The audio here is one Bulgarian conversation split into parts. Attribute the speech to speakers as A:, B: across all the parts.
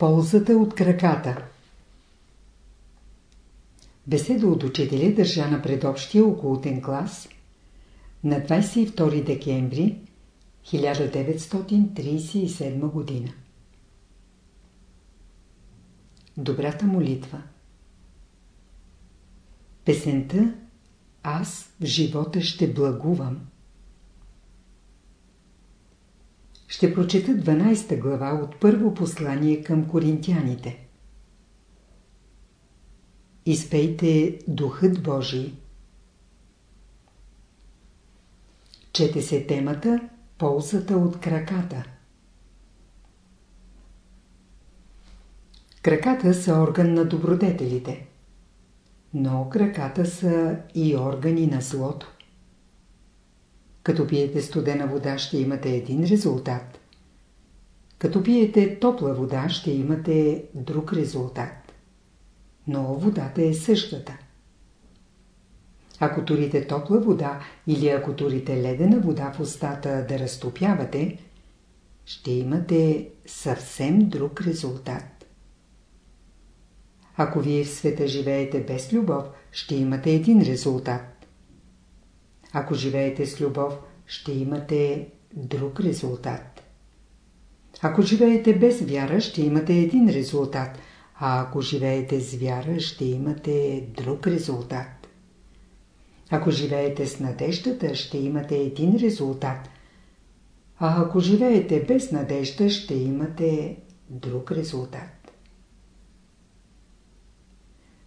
A: Ползата от краката Беседа от учителя държа на предобщия окултен клас на 22 декември 1937 година. Добрата молитва Песента Аз в живота ще благувам Ще прочета 12 глава от първо послание към коринтяните. Изпейте Духът Божий. Чете се темата Ползата от краката. Краката са орган на добродетелите, но краката са и органи на злото. Като пиете студена вода ще имате един резултат. Като пиете топла вода ще имате друг резултат. Но водата е същата. Ако турите топла вода или ако турите ледена вода в устата да разтопявате, ще имате съвсем друг резултат. Ако вие в света живеете без любов, ще имате един резултат. Ако живеете с любов, ще имате друг резултат. Ако живеете без вяра, ще имате един резултат, а ако живеете с вяра, ще имате друг резултат. Ако живеете с надеждата, ще имате един резултат, а ако живеете без надежда, ще имате друг резултат.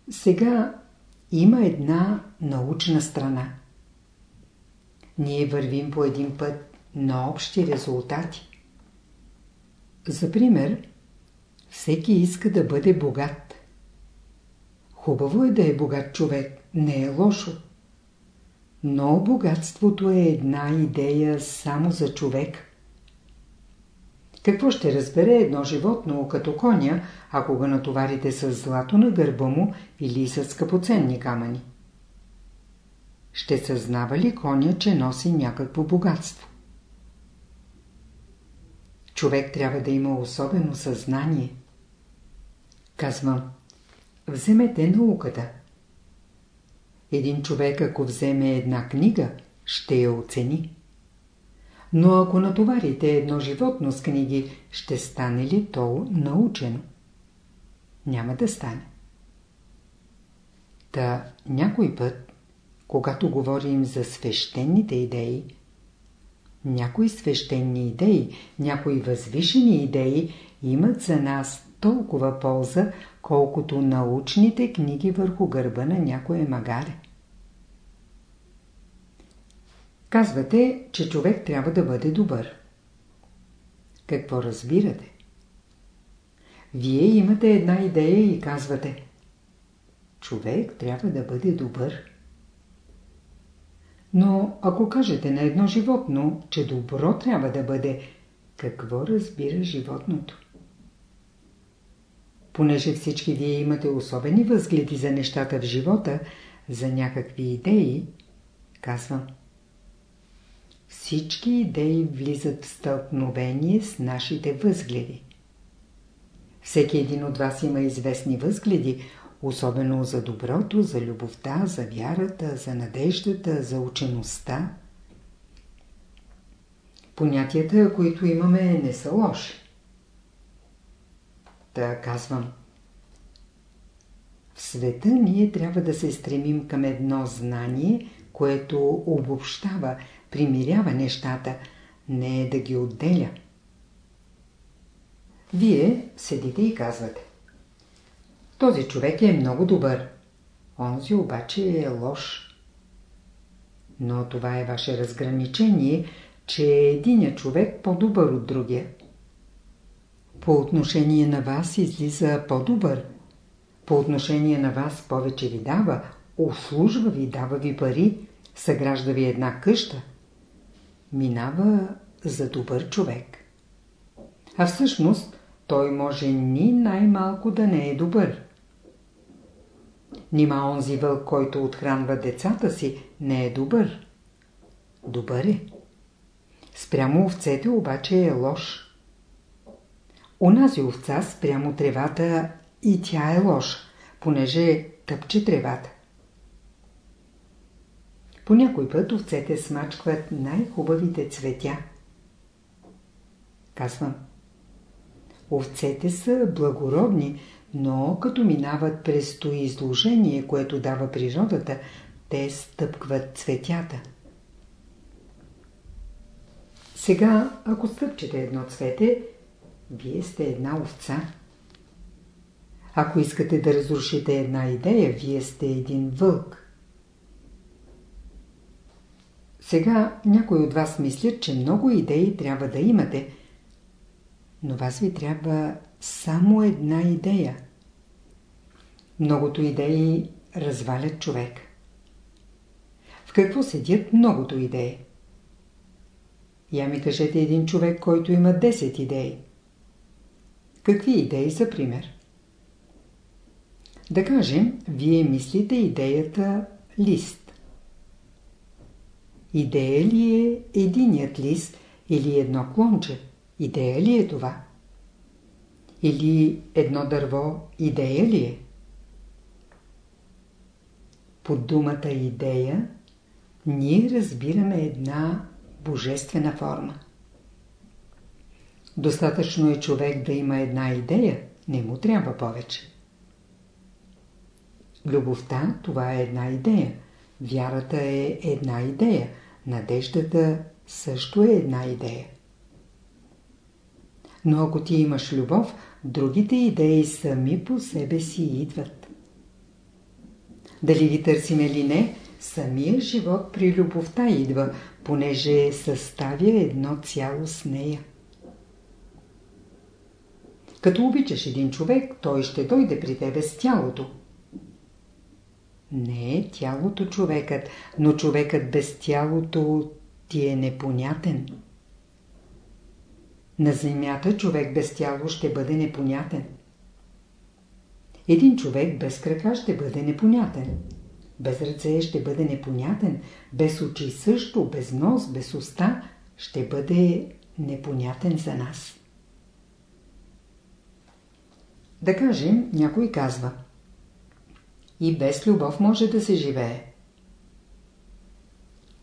A: Сега има една научна страна. Ние вървим по един път на общи резултати. За пример, всеки иска да бъде богат. Хубаво е да е богат човек, не е лошо. Но богатството е една идея само за човек. Какво ще разбере едно животно като коня, ако го натоварите с злато на гърба му или с скъпоценни камъни? Ще съзнава ли коня, че носи някакво богатство? Човек трябва да има особено съзнание. Казвам, вземете науката. Един човек, ако вземе една книга, ще я оцени. Но ако натоварите едно животно с книги, ще стане ли то научено? Няма да стане. Та някой път, когато говорим за свещените идеи, някои свещени идеи, някои възвишени идеи имат за нас толкова полза, колкото научните книги върху гърба на някое магаре. Казвате, че човек трябва да бъде добър. Какво разбирате? Вие имате една идея и казвате Човек трябва да бъде добър. Но ако кажете на едно животно, че добро трябва да бъде, какво разбира животното? Понеже всички вие имате особени възгледи за нещата в живота, за някакви идеи, казвам. Всички идеи влизат в стълкновение с нашите възгледи. Всеки един от вас има известни възгледи, особено за доброто, за любовта, за вярата, за надеждата, за учеността. Понятията, които имаме, не са лоши. Та казвам. В света ние трябва да се стремим към едно знание, което обобщава, примирява нещата, не е да ги отделя. Вие седите и казвате. Този човек е много добър. Онзи обаче е лош. Но това е ваше разграничение, че е единия човек по-добър от другия. По отношение на вас излиза по-добър. По отношение на вас повече ви дава, услужва ви, дава ви пари, съгражда ви една къща. Минава за добър човек. А всъщност той може ни най-малко да не е добър. Нима онзи вълк, който отхранва децата си, не е добър. Добър е. Спрямо овцете обаче е лош. Онази овца спрямо тревата и тя е лоша, понеже тъпче тревата. По някой път овцете смачкват най-хубавите цветя. Казвам. Овцете са благородни, но като минават през то изложение, което дава природата, те стъпкват цветята. Сега, ако стъпчете едно цвете, вие сте една овца. Ако искате да разрушите една идея, вие сте един вълк. Сега някои от вас мислят, че много идеи трябва да имате, но вас ви трябва само една идея. Многото идеи развалят човек. В какво седят многото идеи? Я ми кажете един човек, който има 10 идеи. Какви идеи са пример? Да кажем, вие мислите идеята лист. Идея ли е единият лист или едно клонче? Идея ли е това? Или едно дърво идея ли е? Под думата идея ние разбираме една божествена форма. Достатъчно е човек да има една идея, не му трябва повече. Любовта – това е една идея. Вярата е една идея. Надеждата също е една идея. Но ако ти имаш любов, другите идеи сами по себе си идват. Дали ги търсим или не, самия живот при любовта идва, понеже съставя едно цяло с нея. Като обичаш един човек, той ще дойде при тебе с тялото. Не е тялото човекът, но човекът без тялото ти е непонятен. На земята човек без тяло ще бъде непонятен. Един човек без крака ще бъде непонятен. Без ръце ще бъде непонятен. Без очи също, без нос, без уста ще бъде непонятен за нас. Да кажем, някой казва И без любов може да се живее.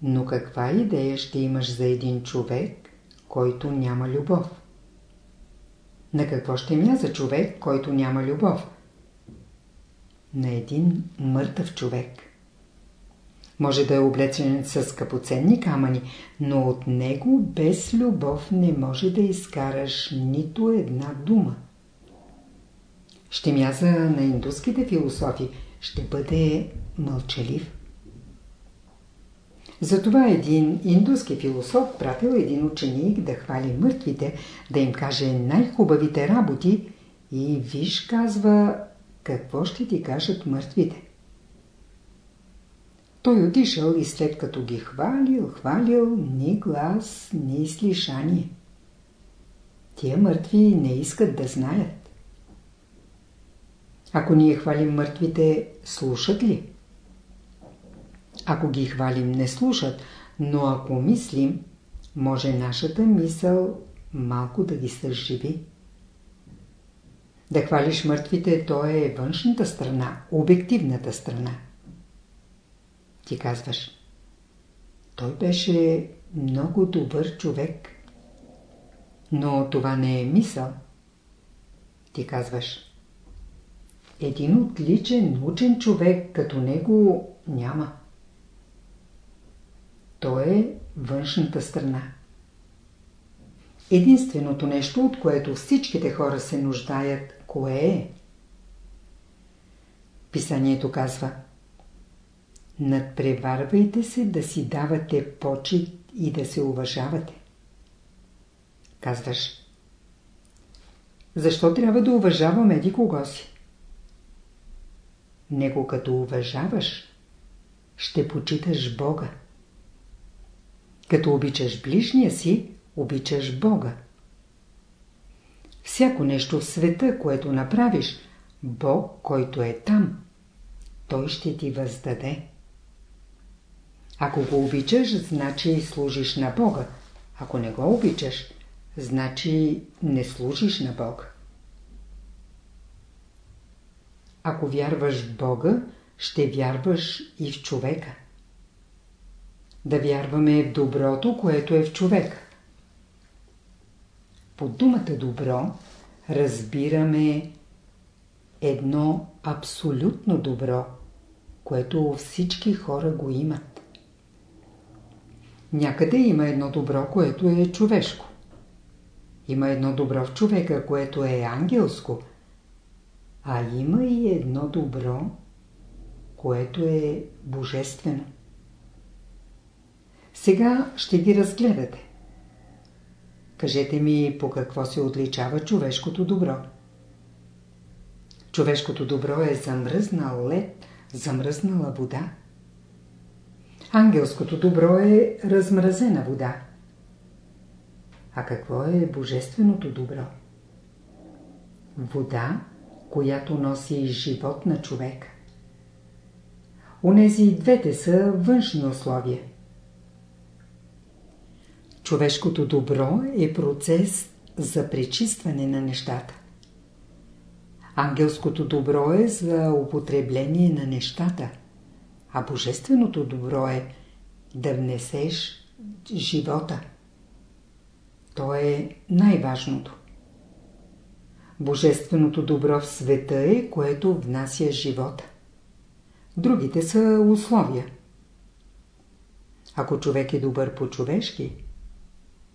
A: Но каква идея ще имаш за един човек, който няма любов? На какво ще мяза човек, който няма любов? На един мъртъв човек. Може да е облечен с скъпоценни камъни, но от него без любов не може да изкараш нито една дума ще мяза на индуските философи, ще бъде мълчалив. Затова един индуски философ пратил един ученик да хвали мъртвите, да им каже най-хубавите работи и виж казва какво ще ти кажат мъртвите. Той отишъл и след като ги хвалил, хвалил, ни глас, ни слишание. Тия мъртви не искат да знаят. Ако ние хвалим мъртвите, слушат ли? Ако ги хвалим, не слушат, но ако мислим, може нашата мисъл малко да ги съживи. Да хвалиш мъртвите, то е външната страна, обективната страна. Ти казваш, той беше много добър човек. Но това не е мисъл. Ти казваш, един отличен, учен човек като него няма. То е външната страна. Единственото нещо, от което всичките хора се нуждаят, кое е? Писанието казва Надпреварвайте се да си давате почет и да се уважавате. Казваш Защо трябва да уважаваме еди кого си? Него като уважаваш, ще почиташ Бога. Като обичаш ближния си, обичаш Бога. Всяко нещо в света, което направиш, Бог, който е там, Той ще ти въздаде. Ако го обичаш, значи служиш на Бога. Ако не го обичаш, значи не служиш на Бога. Ако вярваш в Бога, ще вярваш и в човека. Да вярваме в доброто, което е в човека. По думата добро разбираме едно абсолютно добро, което всички хора го имат. Някъде има едно добро, което е човешко. Има едно добро в човека, което е ангелско, а има и едно добро, което е божествено. Сега ще ги разгледате. Кажете ми по какво се отличава човешкото добро. Човешкото добро е замръзнал лед, замръзнала вода. Ангелското добро е размразена вода. А какво е божественото добро? Вода, която носи живот на човека. Унези двете са външни условия. Човешкото добро е процес за пречистване на нещата. Ангелското добро е за употребление на нещата, а божественото добро е да внесеш живота. То е най-важното. Божественото добро в света е, което внася живота. Другите са условия. Ако човек е добър по-човешки,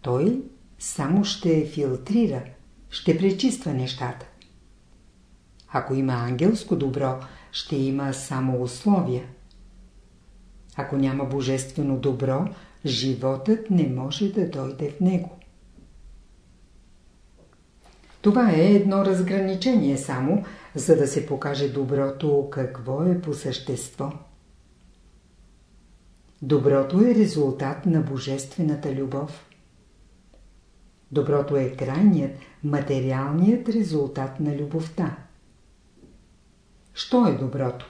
A: той само ще филтрира, ще пречиства нещата. Ако има ангелско добро, ще има само условия. Ако няма божествено добро, животът не може да дойде в него. Това е едно разграничение само, за да се покаже доброто какво е по същество. Доброто е резултат на божествената любов. Доброто е крайният, материалният резултат на любовта. Що е доброто?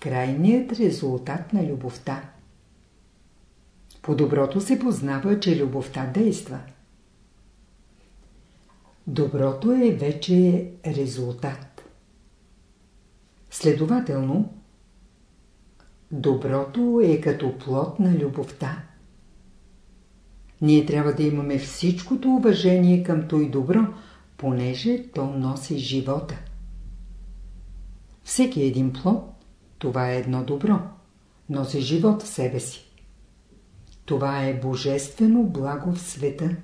A: Крайният резултат на любовта. По доброто се познава, че любовта действа. Доброто е вече резултат. Следователно, доброто е като плод на любовта. Ние трябва да имаме всичкото уважение към той добро, понеже то носи живота. Всеки един плод, това е едно добро, носи живот в себе си. Това е божествено благо в света.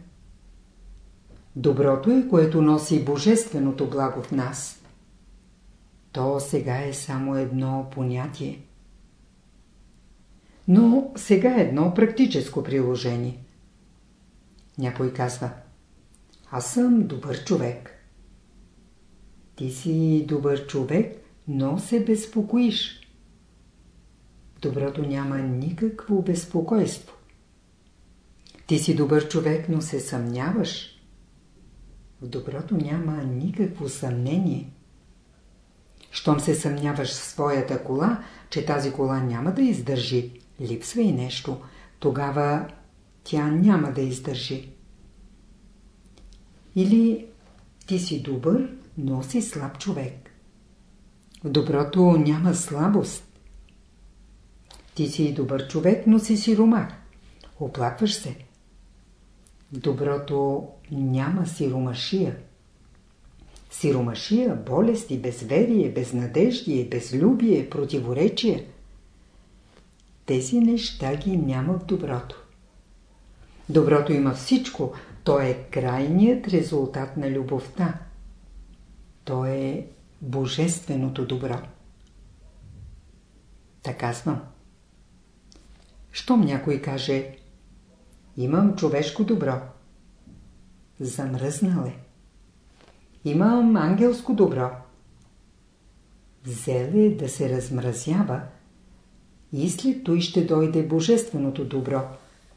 A: Доброто е, което носи божественото благо в нас. То сега е само едно понятие. Но сега е едно практическо приложение. Някой казва Аз съм добър човек. Ти си добър човек, но се безпокоиш. Доброто няма никакво безпокойство. Ти си добър човек, но се съмняваш. В доброто няма никакво съмнение. Щом се съмняваш в своята кола, че тази кола няма да издържи, липсва и нещо, тогава тя няма да издържи. Или ти си добър, но си слаб човек. В доброто няма слабост. Ти си добър човек, но си сиромах. Оплакваш се. В доброто няма сиромашия. Сиромашия, болести, безверие, безнадеждие, безлюбие, противоречие. Тези неща ги няма в доброто. Доброто има всичко, то е крайният резултат на любовта. То е божественото добро. Така съм. Щом някой каже Имам човешко добро. Замръзнал е. Имам ангелско добро. Взел е да се размразява и след той ще дойде божественото добро.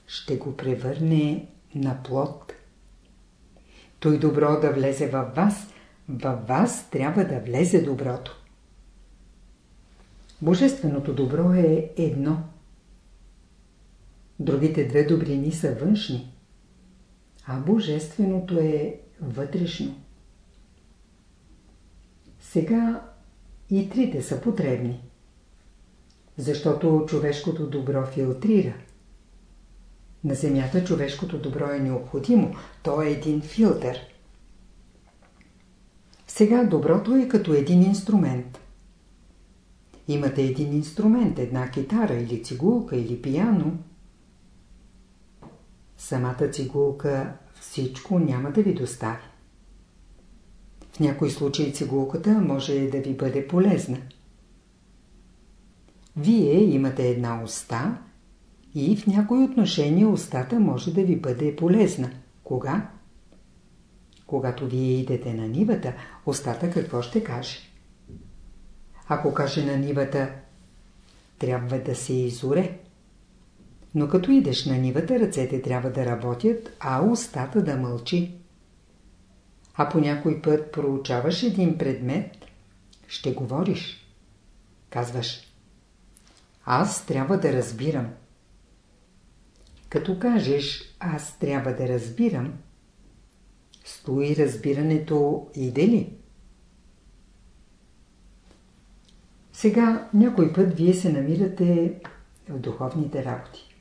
A: Ще го превърне на плод. Той добро да влезе във вас, във вас трябва да влезе доброто. Божественото добро е едно – Другите две добрини са външни, а божественото е вътрешно. Сега и трите са потребни. Защото човешкото добро филтрира. На Земята човешкото добро е необходимо. То е един филтър. Сега доброто е като един инструмент. Имате един инструмент, една китара или цигулка или пияно. Самата цигулка всичко няма да ви достави. В някои случаи цигулката може да ви бъде полезна. Вие имате една уста и в някои отношения устата може да ви бъде полезна. Кога? Когато вие идете на нивата, устата какво ще каже? Ако каже на нивата, трябва да се изоре. Но като идеш на нивата, ръцете трябва да работят, а устата да мълчи. А по някой път проучаваш един предмет, ще говориш. Казваш, аз трябва да разбирам. Като кажеш, аз трябва да разбирам, стои разбирането иде ли? Сега някой път вие се намирате в духовните работи.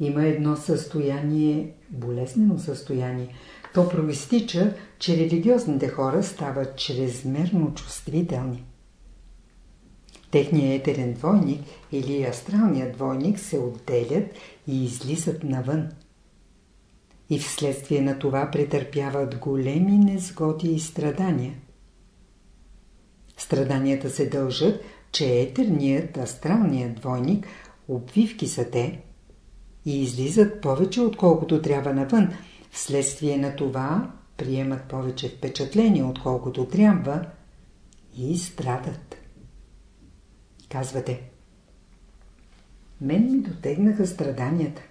A: Има едно състояние, болезнено състояние. То проистича, че религиозните хора стават чрезмерно чувствителни. Техният етерен двойник или астралният двойник се отделят и излизат навън. И вследствие на това претърпяват големи незгоди и страдания. Страданията се дължат, че етерният, астралният двойник, обвивки са те и излизат повече отколкото трябва навън. Вследствие на това приемат повече впечатления отколкото трябва и страдат. Казвате, мен ми дотегнаха страданията.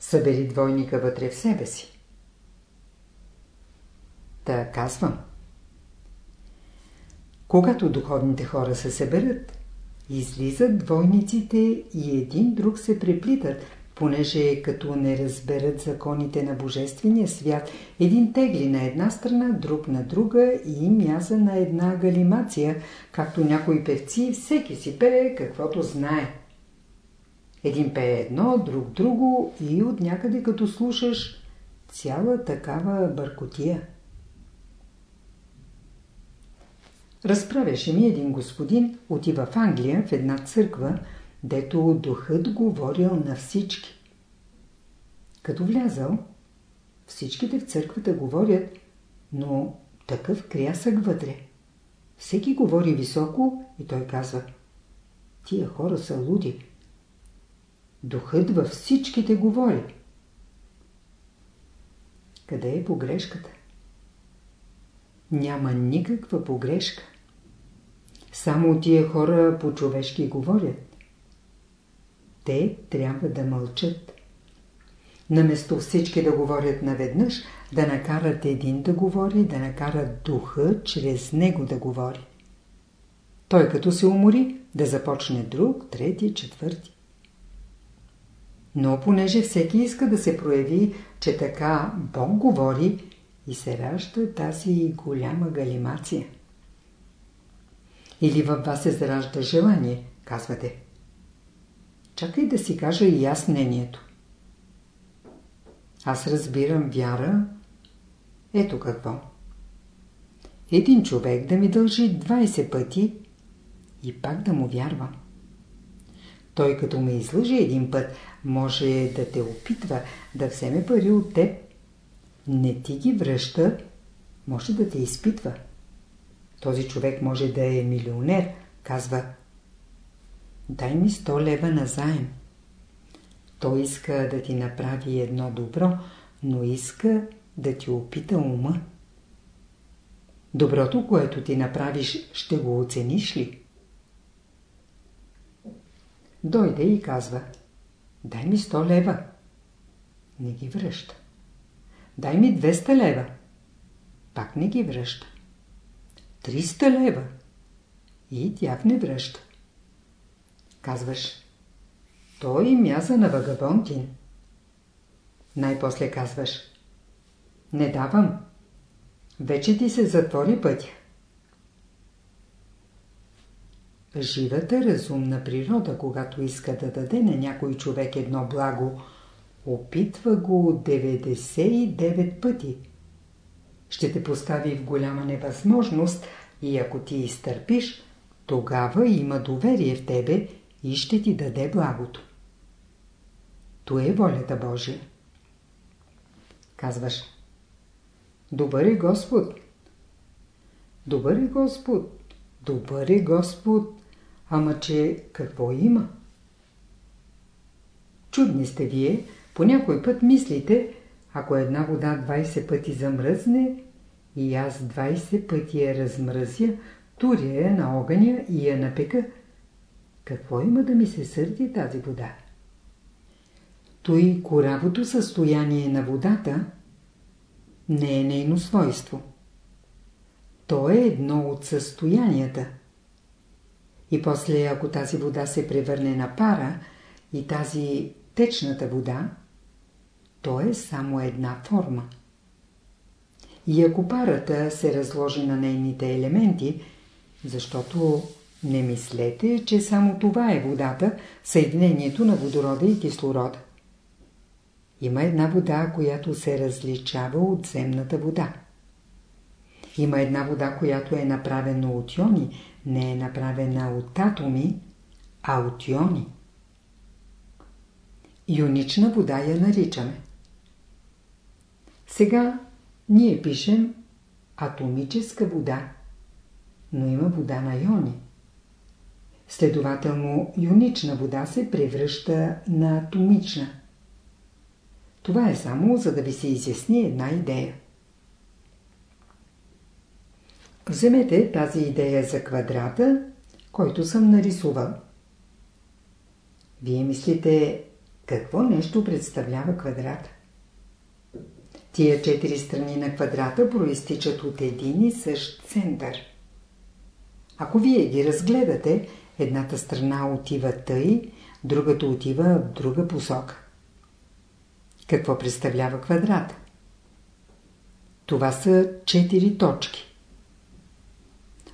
A: Събери двойника вътре в себе си. Та казвам. Когато духовните хора се съберат, излизат двойниците и един друг се преплитат, понеже като не разберат законите на Божествения свят, един тегли на една страна, друг на друга и мяза на една галимация, както някои певци, всеки си пее каквото знае. Един пее едно, друг друго и от някъде като слушаш цяла такава бъркотия. Разправяше ми един господин, отива в Англия в една църква, дето духът говорил на всички. Като влязал, всичките в църквата говорят, но такъв крясък вътре. Всеки говори високо и той казва Тия хора са луди. Духът във всичките говори. Къде е погрешката? Няма никаква погрешка. Само тия хора по-човешки говорят. Те трябва да мълчат. Наместо всички да говорят наведнъж, да накарат един да говори, да накарат духа чрез него да говори. Той като се умори, да започне друг, трети, четвърти. Но понеже всеки иска да се прояви, че така Бог говори и се ражда тази голяма галимация. Или във вас се заражда желание, казвате. Чакай да си кажа и аз мнението. Аз разбирам вяра. Ето какво. Един човек да ми дължи 20 пъти и пак да му вярвам. Той като ме излъже един път, може да те опитва да вземе пари от теб. Не ти ги връща, може да те изпитва. Този човек може да е милионер, казва Дай ми 100 лева на заем. Той иска да ти направи едно добро, но иска да ти опита ума. Доброто, което ти направиш, ще го оцениш ли? Дойде и казва Дай ми 100 лева. Не ги връща. Дай ми 200 лева. Пак не ги връща. 300 лева. И тях не връща. Казваш, той мяза на вагабонтин. Най-после казваш, не давам. вече ти се затвори пътя. Живата разумна природа, когато иска да даде на някой човек едно благо, опитва го 99 пъти. Ще те постави в голяма невъзможност и ако ти изтърпиш, тогава има доверие в тебе и ще ти даде благото. То е волята Божия. Казваш, добър е Господ. Добър е Господ. Добър е Господ. Ама че какво има? Чудни сте вие, по някой път мислите, ако една вода 20 пъти замръзне и аз 20 пъти я размръзя, туря я на огъня и я напека, какво има да ми се сърди тази вода? Той коравото състояние на водата не е нейно свойство. То е едно от състоянията. И после, ако тази вода се превърне на пара и тази течната вода, то е само една форма. И ако парата се разложи на нейните елементи, защото не мислете, че само това е водата, съединението на водорода и кислорода. Има една вода, която се различава от земната вода. Има една вода, която е направена от иони, не е направена от атоми, а от иони. Юнична вода я наричаме. Сега ние пишем атомическа вода, но има вода на иони. Следователно, юнична вода се превръща на атомична. Това е само за да ви се изясни една идея. Вземете тази идея за квадрата, който съм нарисувал. Вие мислите, какво нещо представлява квадрата? Тия четири страни на квадрата проистичат от един и същ център. Ако вие ги разгледате, едната страна отива тъй, другата отива в друга посока. Какво представлява квадрат? Това са четири точки.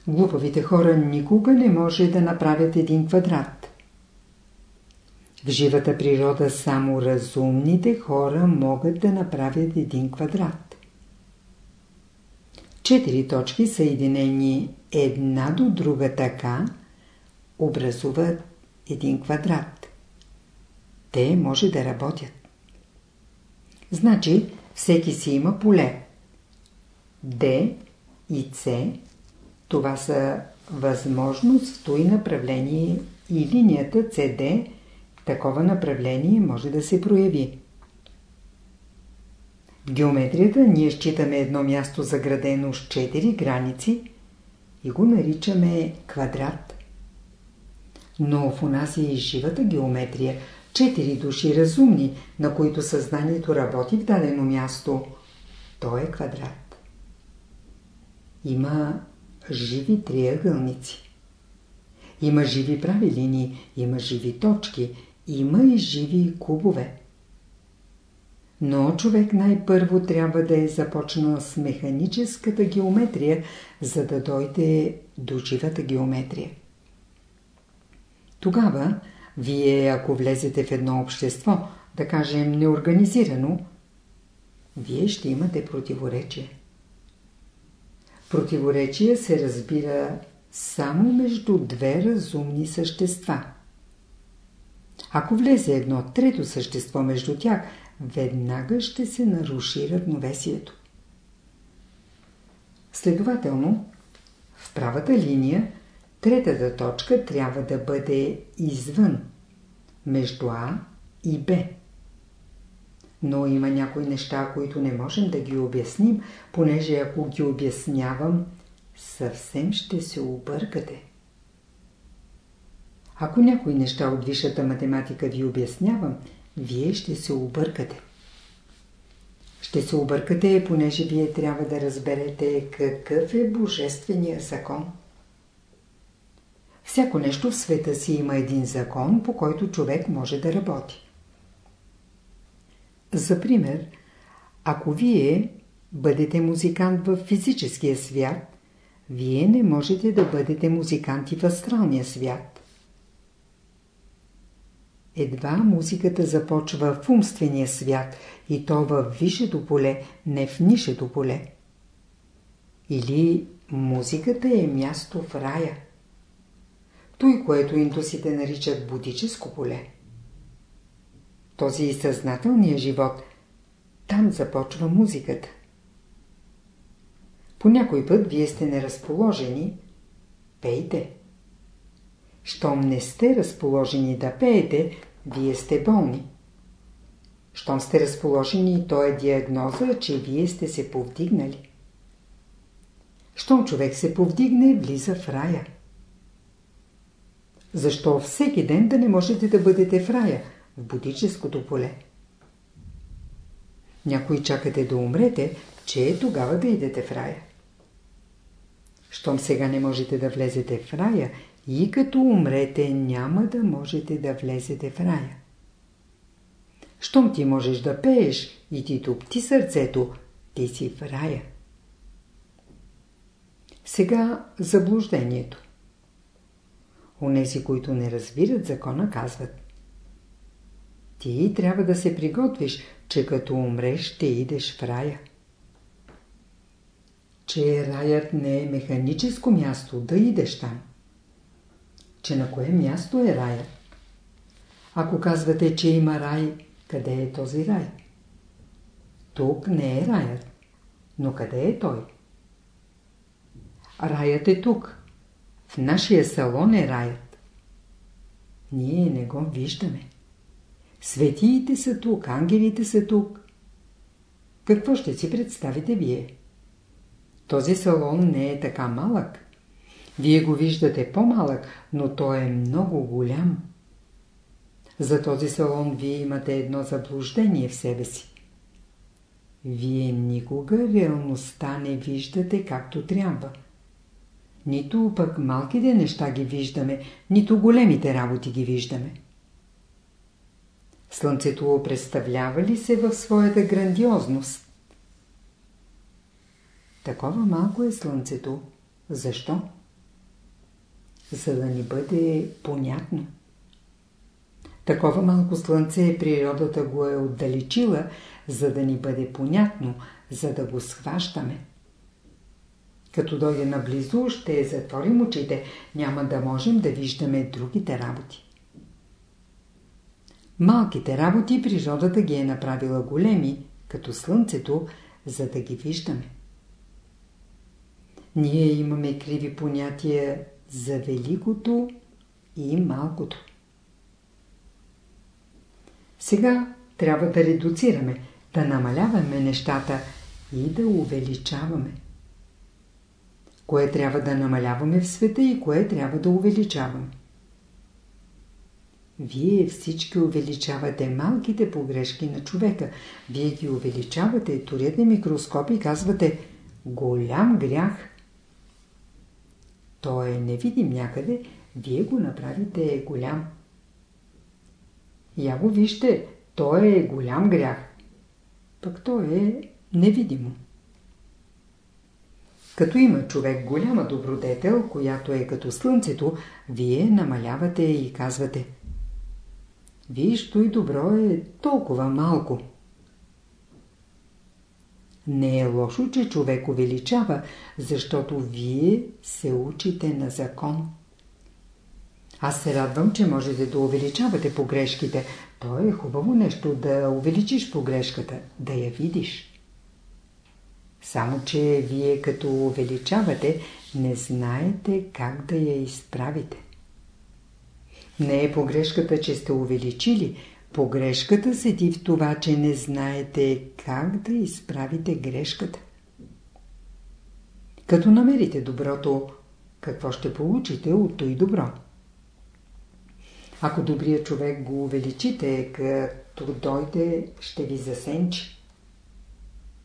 A: Глупавите хора никога не може да направят един квадрат. В живата природа само разумните хора могат да направят един квадрат. Четири точки съединени една до друга така образуват един квадрат. Те може да работят. Значи всеки си има поле. D и C това са възможност в той направление и линията CD такова направление може да се прояви. В геометрията ние считаме едно място заградено с 4 граници и го наричаме квадрат. Но в е и живата геометрия, четири души разумни, на които съзнанието работи в дадено място. То е квадрат. Има живи триъгълници. Има живи прави линии, има живи точки, има и живи кубове. Но човек най-първо трябва да е започнал с механическата геометрия, за да дойде до живата геометрия. Тогава, вие ако влезете в едно общество, да кажем неорганизирано, вие ще имате противоречие. Противоречие се разбира само между две разумни същества. Ако влезе едно трето същество между тях, веднага ще се наруши равновесието. Следователно, в правата линия третата точка трябва да бъде извън, между А и Б. Но има някои неща, които не можем да ги обясним, понеже ако ги обяснявам, съвсем ще се объркате. Ако някои неща от висшата математика ви обяснявам, вие ще се объркате. Ще се объркате, понеже вие трябва да разберете какъв е божествения закон. Всяко нещо в света си има един закон, по който човек може да работи. За пример, ако вие бъдете музикант в физическия свят, вие не можете да бъдете музиканти в астралния свят. Едва музиката започва в умствения свят и то в висшето поле, не в нишето поле. Или музиката е място в рая. Той, което индусите наричат будическо поле. Този съзнателния живот, там започва музиката. По някой път вие сте неразположени, пейте. Щом не сте разположени да пеете, вие сте болни. Щом сте разположени, то е диагноза, че вие сте се повдигнали. Щом човек се повдигне, влиза в рая. Защо всеки ден да не можете да бъдете в рая, в будическото поле? Някои чакате да умрете, че е тогава да идете в рая. Щом сега не можете да влезете в рая, и като умрете, няма да можете да влезете в рая. Щом ти можеш да пееш и ти топти сърцето, ти си в рая. Сега заблуждението. Онези, които не разбират закона, казват Ти трябва да се приготвиш, че като умреш, ще идеш в рая. Че раят не е механическо място, да идеш там. Че на кое място е рая? Ако казвате, че има рай, къде е този рай? Тук не е раят. Но къде е той? Раят е тук. В нашия салон е раят. Ние не го виждаме. Светиите са тук, ангелите са тук. Какво ще си представите вие? Този салон не е така малък. Вие го виждате по-малък, но той е много голям. За този салон вие имате едно заблуждение в себе си. Вие никога реалността не виждате както трябва. Нито пък малките неща ги виждаме, нито големите работи ги виждаме. Слънцето представлява ли се в своята грандиозност? Такова малко е Слънцето. Защо? За да ни бъде понятно. Такова малко Слънце природата го е отдалечила, за да ни бъде понятно, за да го схващаме. Като дойде наблизо, ще затворим очите, няма да можем да виждаме другите работи. Малките работи природата ги е направила големи, като слънцето, за да ги виждаме. Ние имаме криви понятия за великото и малкото. Сега трябва да редуцираме, да намаляваме нещата и да увеличаваме кое трябва да намаляваме в света и кое трябва да увеличаваме. Вие всички увеличавате малките погрешки на човека. Вие ги увеличавате, турете микроскоп и казвате голям грях. Той е невидим някъде, вие го направите голям. Я го вижте, той е голям грях. Пък то е невидимо. Като има човек голяма добродетел, която е като слънцето, вие намалявате и казвате Виж, той добро е толкова малко. Не е лошо, че човек увеличава, защото вие се учите на закон. Аз се радвам, че можете да увеличавате погрешките. То е хубаво нещо да увеличиш погрешката, да я видиш. Само, че вие като увеличавате, не знаете как да я изправите. Не е погрешката, че сте увеличили. Погрешката седи в това, че не знаете как да изправите грешката. Като намерите доброто, какво ще получите от той добро? Ако добрият човек го увеличите, като дойде, ще ви засенчи.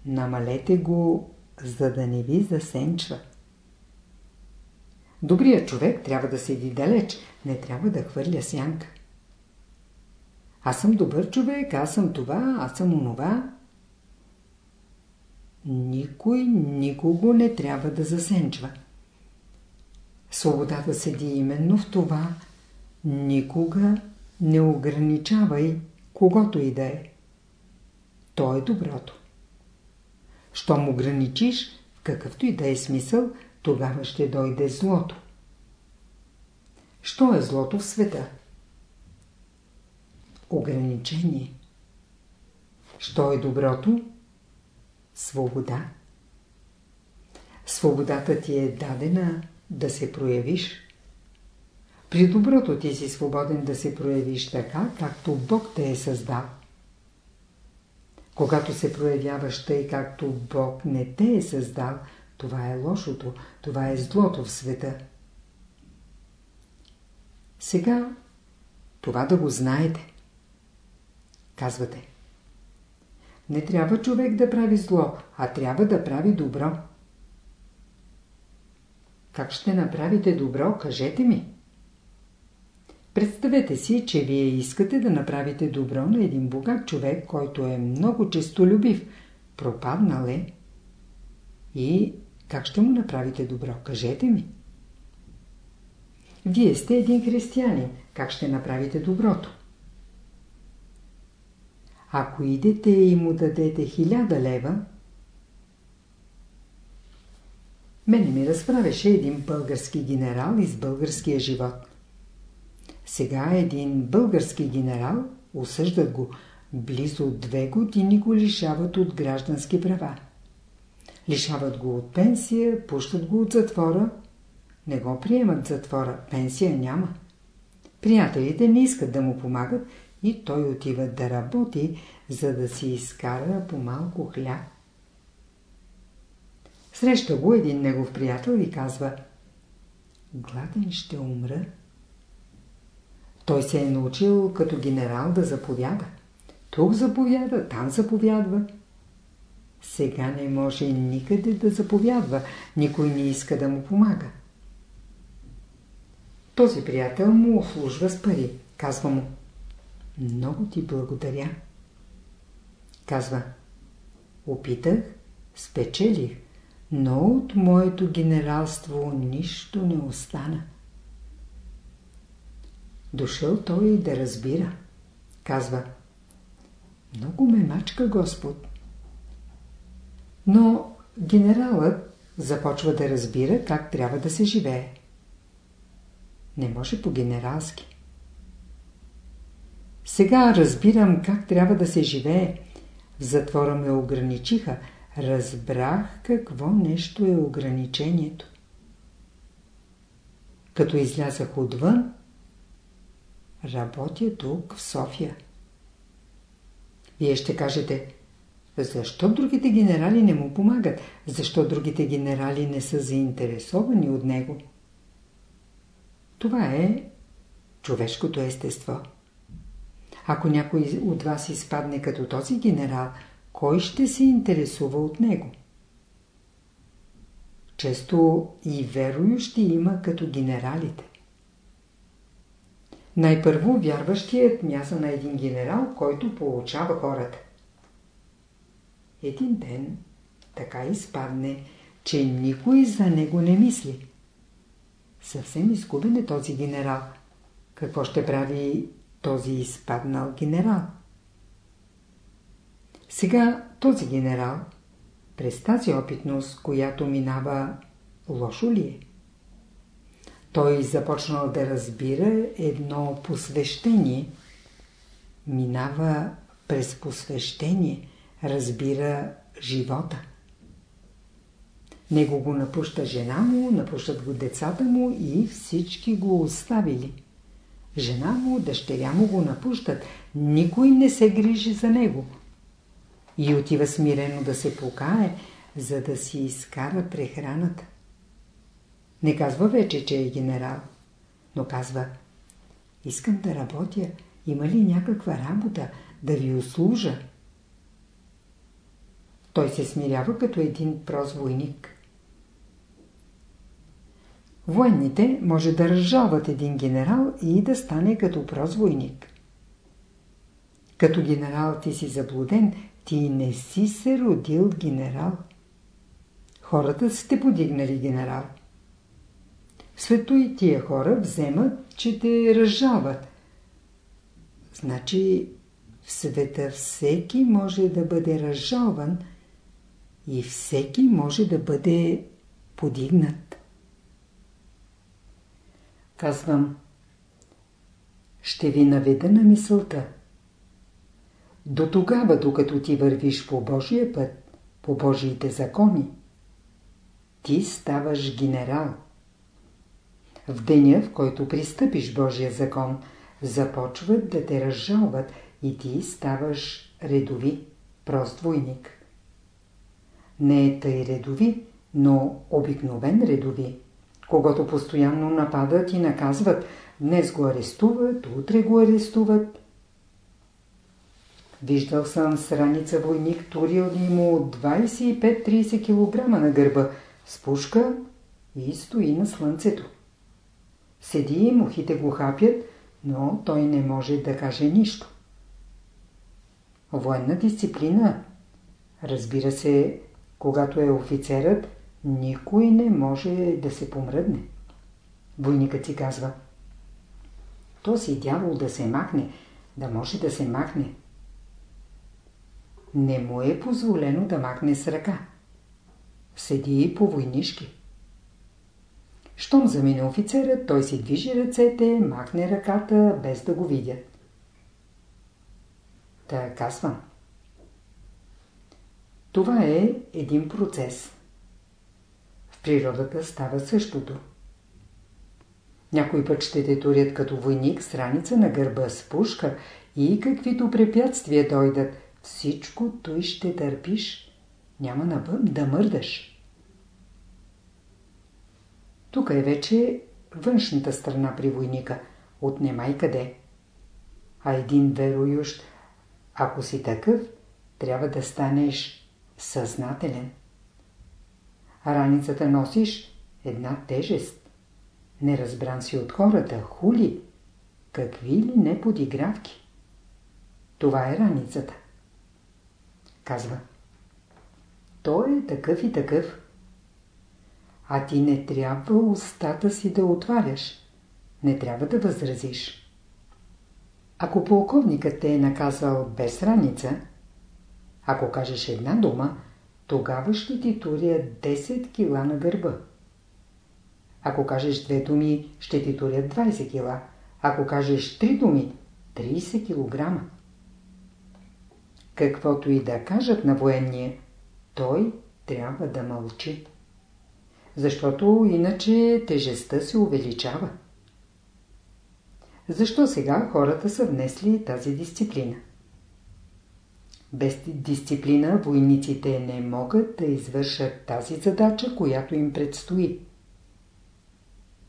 A: Намалете го, за да не ви засенчва. Добрият човек трябва да седи далеч, не трябва да хвърля сянка. Аз съм добър човек, аз съм това, аз съм онова. Никой никого не трябва да засенчва. Свободата седи именно в това. Никога не ограничавай когото и да е. То е доброто. Щом ограничиш, в какъвто и да е смисъл, тогава ще дойде злото. Що е злото в света? Ограничение. Що е доброто? Свобода. Свободата ти е дадена да се проявиш. При доброто ти си свободен да се проявиш така, както Бог те е създал. Когато се проявяваш тъй, както Бог не те е създал, това е лошото, това е злото в света. Сега това да го знаете. Казвате. Не трябва човек да прави зло, а трябва да прави добро. Как ще направите добро, кажете ми. Представете си, че вие искате да направите добро на един богат човек, който е много честолюбив, пропаднал е. И как ще му направите добро? Кажете ми. Вие сте един християнин. Как ще направите доброто? Ако идете и му дадете хиляда лева, мене ми разправяше един български генерал из българския живот. Сега един български генерал, осъждат го, близо две години го лишават от граждански права. Лишават го от пенсия, пущат го от затвора. Не го приемат затвора, пенсия няма. Приятелите не искат да му помагат и той отива да работи, за да си изкара по малко хляб. Среща го един негов приятел и казва Гладен ще умра. Той се е научил като генерал да заповяда. Тук заповяда, там заповядва. Сега не може никъде да заповядва, никой не иска да му помага. Този приятел му услужва с пари. Казва му, много ти благодаря. Казва, опитах, спечелих, но от моето генералство нищо не остана. Дошъл той да разбира. Казва, много ме мачка Господ. Но генералът започва да разбира как трябва да се живее. Не може по-генералски. Сега разбирам как трябва да се живее. В затвора ме ограничиха. Разбрах какво нещо е ограничението. Като излязах отвън, работя тук в София. Вие ще кажете, защо другите генерали не му помагат? Защо другите генерали не са заинтересовани от него? Това е човешкото естество. Ако някой от вас изпадне като този генерал, кой ще се интересува от него? Често и верующи има като генералите. Най-първо вярващият мяса на един генерал, който получава хората. Един ден така изпадне, че никой за него не мисли. Съвсем изгубен е този генерал. Какво ще прави този изпаднал генерал? Сега този генерал, през тази опитност, която минава, лошо ли е? Той започнал да разбира едно посвещение. Минава през посвещение, разбира живота. Него го напуща жена му, напущат го децата му и всички го оставили. Жена му, дъщеря му го напущат. Никой не се грижи за него. И отива смирено да се покае, за да си изкара прехраната. Не казва вече, че е генерал, но казва Искам да работя. Има ли някаква работа да ви услужа? Той се смирява като един прост войник. Военните може да разжалват един генерал и да стане като прост войник. Като генерал ти си заблуден, ти не си се родил генерал. хората сте подигнали генерал. След и тия хора вземат, че те разжалват. Значи в света всеки може да бъде разжалван и всеки може да бъде подигнат. Казвам, ще ви наведа на мисълта. До тогава, докато ти вървиш по Божия път, по Божиите закони, ти ставаш генерал. В деня, в който пристъпиш Божия закон, започват да те разжалват и ти ставаш редови, прост войник. Не е тъй редови, но обикновен редови, когато постоянно нападат и наказват, днес го арестуват, утре го арестуват. Виждал съм сраница войник, турил ли му 25-30 кг на гърба, с пушка и стои на слънцето. Седи и мухите го хапят, но той не може да каже нищо. Военна дисциплина. Разбира се, когато е офицерът, никой не може да се помръдне. Войникът си казва То си дявол да се махне, да може да се махне. Не му е позволено да махне с ръка. Седи и по войнишки. Щом замине офицерът, той си движи ръцете, махне ръката, без да го видят. Та казвам. Това е един процес. В природата става същото. Някой път ще те турят като войник с раница на гърба, с пушка и каквито препятствия дойдат, всичко той ще търпиш. Няма навън да мърдаш. Тук е вече външната страна при войника. Отнемай къде. А един верующ, ако си такъв, трябва да станеш съзнателен. Раницата носиш една тежест. Неразбран си от хората, хули, какви ли не подигравки. Това е раницата. Казва. Той е такъв и такъв. А ти не трябва устата си да отваряш. Не трябва да възразиш. Ако полковникът те е наказал без раница, ако кажеш една дума, тогава ще ти туря 10 кила на гърба. Ако кажеш две думи, ще ти туря 20 кила. Ако кажеш три думи, 30 килограма. Каквото и да кажат на военния, той трябва да мълчи защото иначе тежестта се увеличава. Защо сега хората са внесли тази дисциплина? Без дисциплина войниците не могат да извършат тази задача, която им предстои.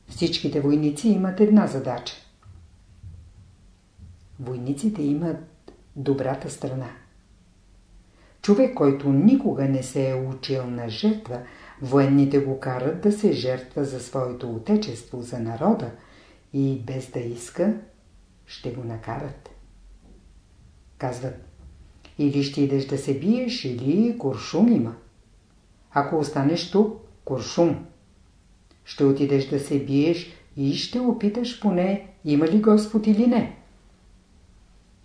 A: Всичките войници имат една задача. Войниците имат добрата страна. Човек, който никога не се е учил на жертва, Военните го карат да се жертва за своето отечество, за народа и без да иска, ще го накарат. Казват, или ще идеш да се биеш, или куршум има. Ако останеш тук, куршум. Ще отидеш да се биеш и ще опиташ поне има ли Господ или не.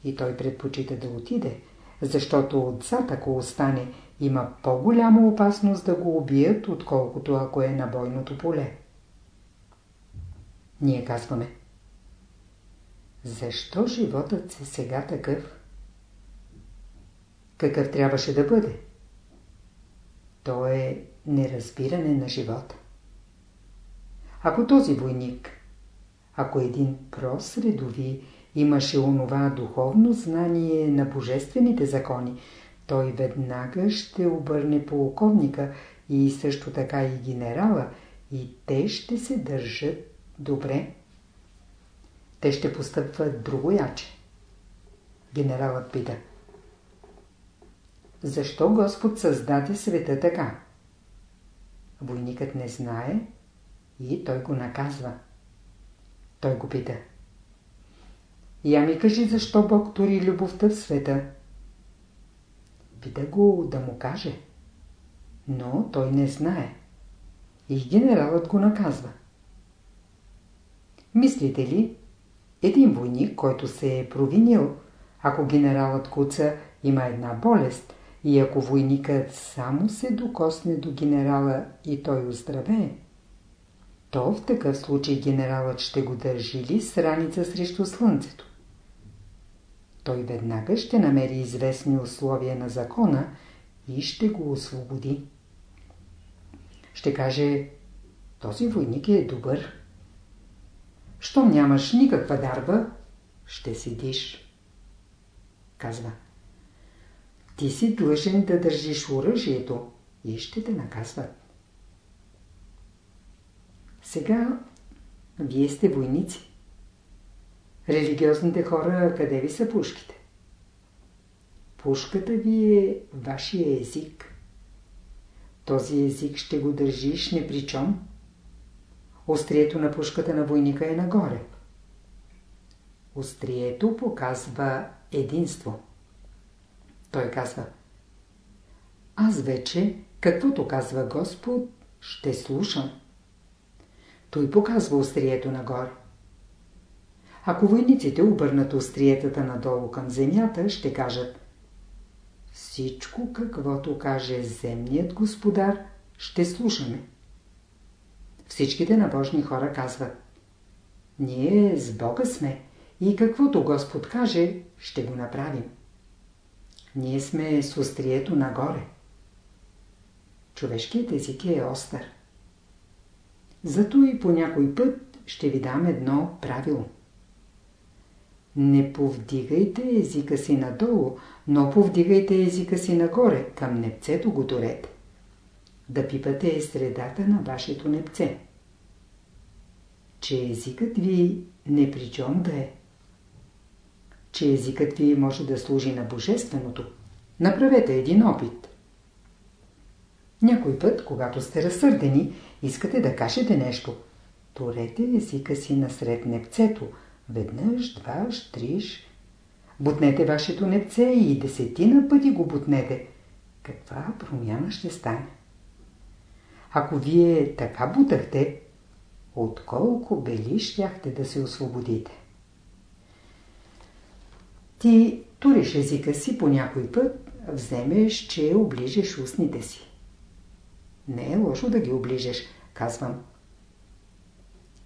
A: И той предпочита да отиде, защото отзад, ако остане, има по-голяма опасност да го убият, отколкото ако е на бойното поле. Ние казваме. Защо животът се сега такъв? Какъв трябваше да бъде? То е неразбиране на живота. Ако този войник, ако един прост редови имаше онова духовно знание на божествените закони, той веднага ще обърне полковника и също така и генерала и те ще се държат добре. Те ще постъпват другояче. Генералът пита. Защо Господ създаде света така? Войникът не знае и той го наказва. Той го пита. Я ми кажи защо Бог тори любовта в света. Пита го да му каже. но той не знае. И генералът го наказва. Мислите ли, един войник, който се е провинил, ако генералът куца, има една болест и ако войникът само се докосне до генерала и той оздравее, то в такъв случай генералът ще го държи ли с раница срещу слънцето? Той веднага ще намери известни условия на закона и ще го освободи. Ще каже, този войник е добър. Щом нямаш никаква дарба, ще седиш. Казва, ти си длъжен да държиш оръжието и ще те наказват. Сега вие сте войници. Религиозните хора, къде ви са пушките? Пушката ви е вашия език. Този език ще го държиш непричом. Острието на пушката на войника е нагоре. Острието показва единство. Той казва Аз вече, каквото казва Господ, ще слушам. Той показва острието нагоре. Ако войниците обърнат остриетата надолу към земята, ще кажат Всичко, каквото каже земният господар, ще слушаме. Всичките набожни хора казват Ние с Бога сме и каквото Господ каже, ще го направим. Ние сме с острието нагоре. Човешкият език е остър. Зато и по някой път ще ви дам едно правило. Не повдигайте езика си надолу, но повдигайте езика си нагоре, към непцето го дорете. Да пипате е средата на вашето непце. Че езикът ви не причом да е. Че езикът ви може да служи на Божественото. Направете един опит. Някой път, когато сте разсърдени, искате да кажете нещо. Торете езика си насред непцето. Веднъж, два, триш. Бутнете вашето непце и десетина пъти го бутнете. Каква промяна ще стане? Ако вие така бутахте, от колко бели щяхте да се освободите? Ти туриш езика си по някой път, вземеш, че оближеш устните си. Не е лошо да ги оближеш, казвам.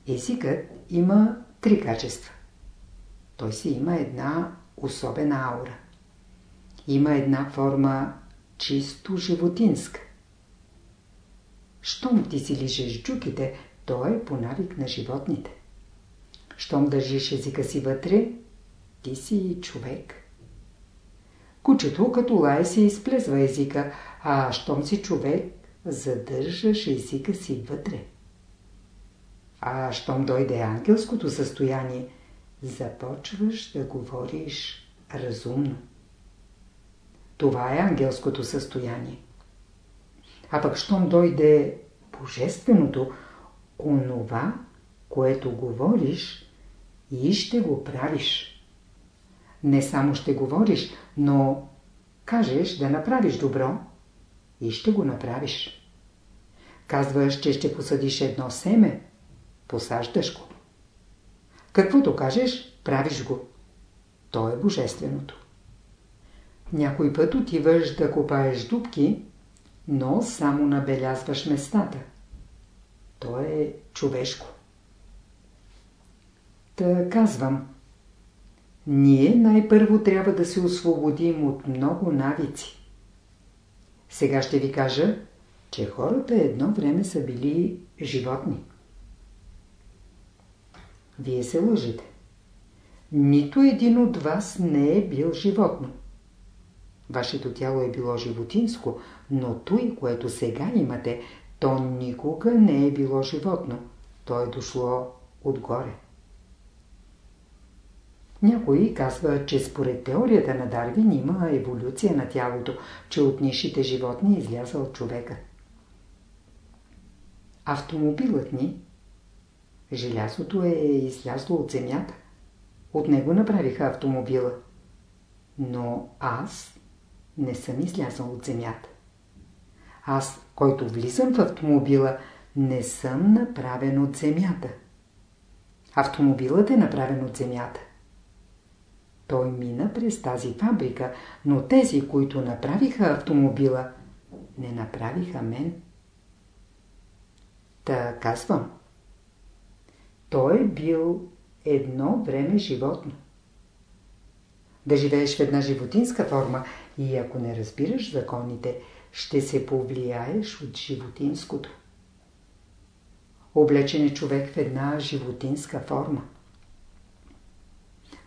A: Езикът има три качества. Той си има една особена аура. Има една форма чисто животинска. Щом ти си лижеш джуките, то е по навик на животните. Щом държиш езика си вътре, ти си човек. Кучето като лае си изплезва езика, а щом си човек, задържаш езика си вътре. А щом дойде ангелското състояние, започваш да говориш разумно. Това е ангелското състояние. А пък щом дойде божественото, онова, което говориш, и ще го правиш. Не само ще говориш, но кажеш да направиш добро и ще го направиш. Казваш, че ще посадиш едно семе, посаждаш го. Каквото кажеш, правиш го. То е божественото. Някой път отиваш да копаеш дубки, но само набелязваш местата. То е човешко. Та казвам, ние най-първо трябва да се освободим от много навици. Сега ще ви кажа, че хората едно време са били животни. Вие се лъжите. Нито един от вас не е бил животно. Вашето тяло е било животинско, но той, което сега имате, то никога не е било животно. То е дошло отгоре. Някои казват, че според теорията на Дарвин има еволюция на тялото, че от нишите животни е излязъл човека. Автомобилът ни, желязото е излязло от земята. От него направиха автомобила. Но аз не съм излязъл от земята. аз, който влизам в автомобила, не съм направен от земята. Автомобилът е направен от земята. Той мина през тази фабрика, но тези, които направиха автомобила, не направиха мен. Та казвам. Той е бил едно време животно. Да живееш в една животинска форма и ако не разбираш законите, ще се повлияеш от животинското. Облечен е човек в една животинска форма.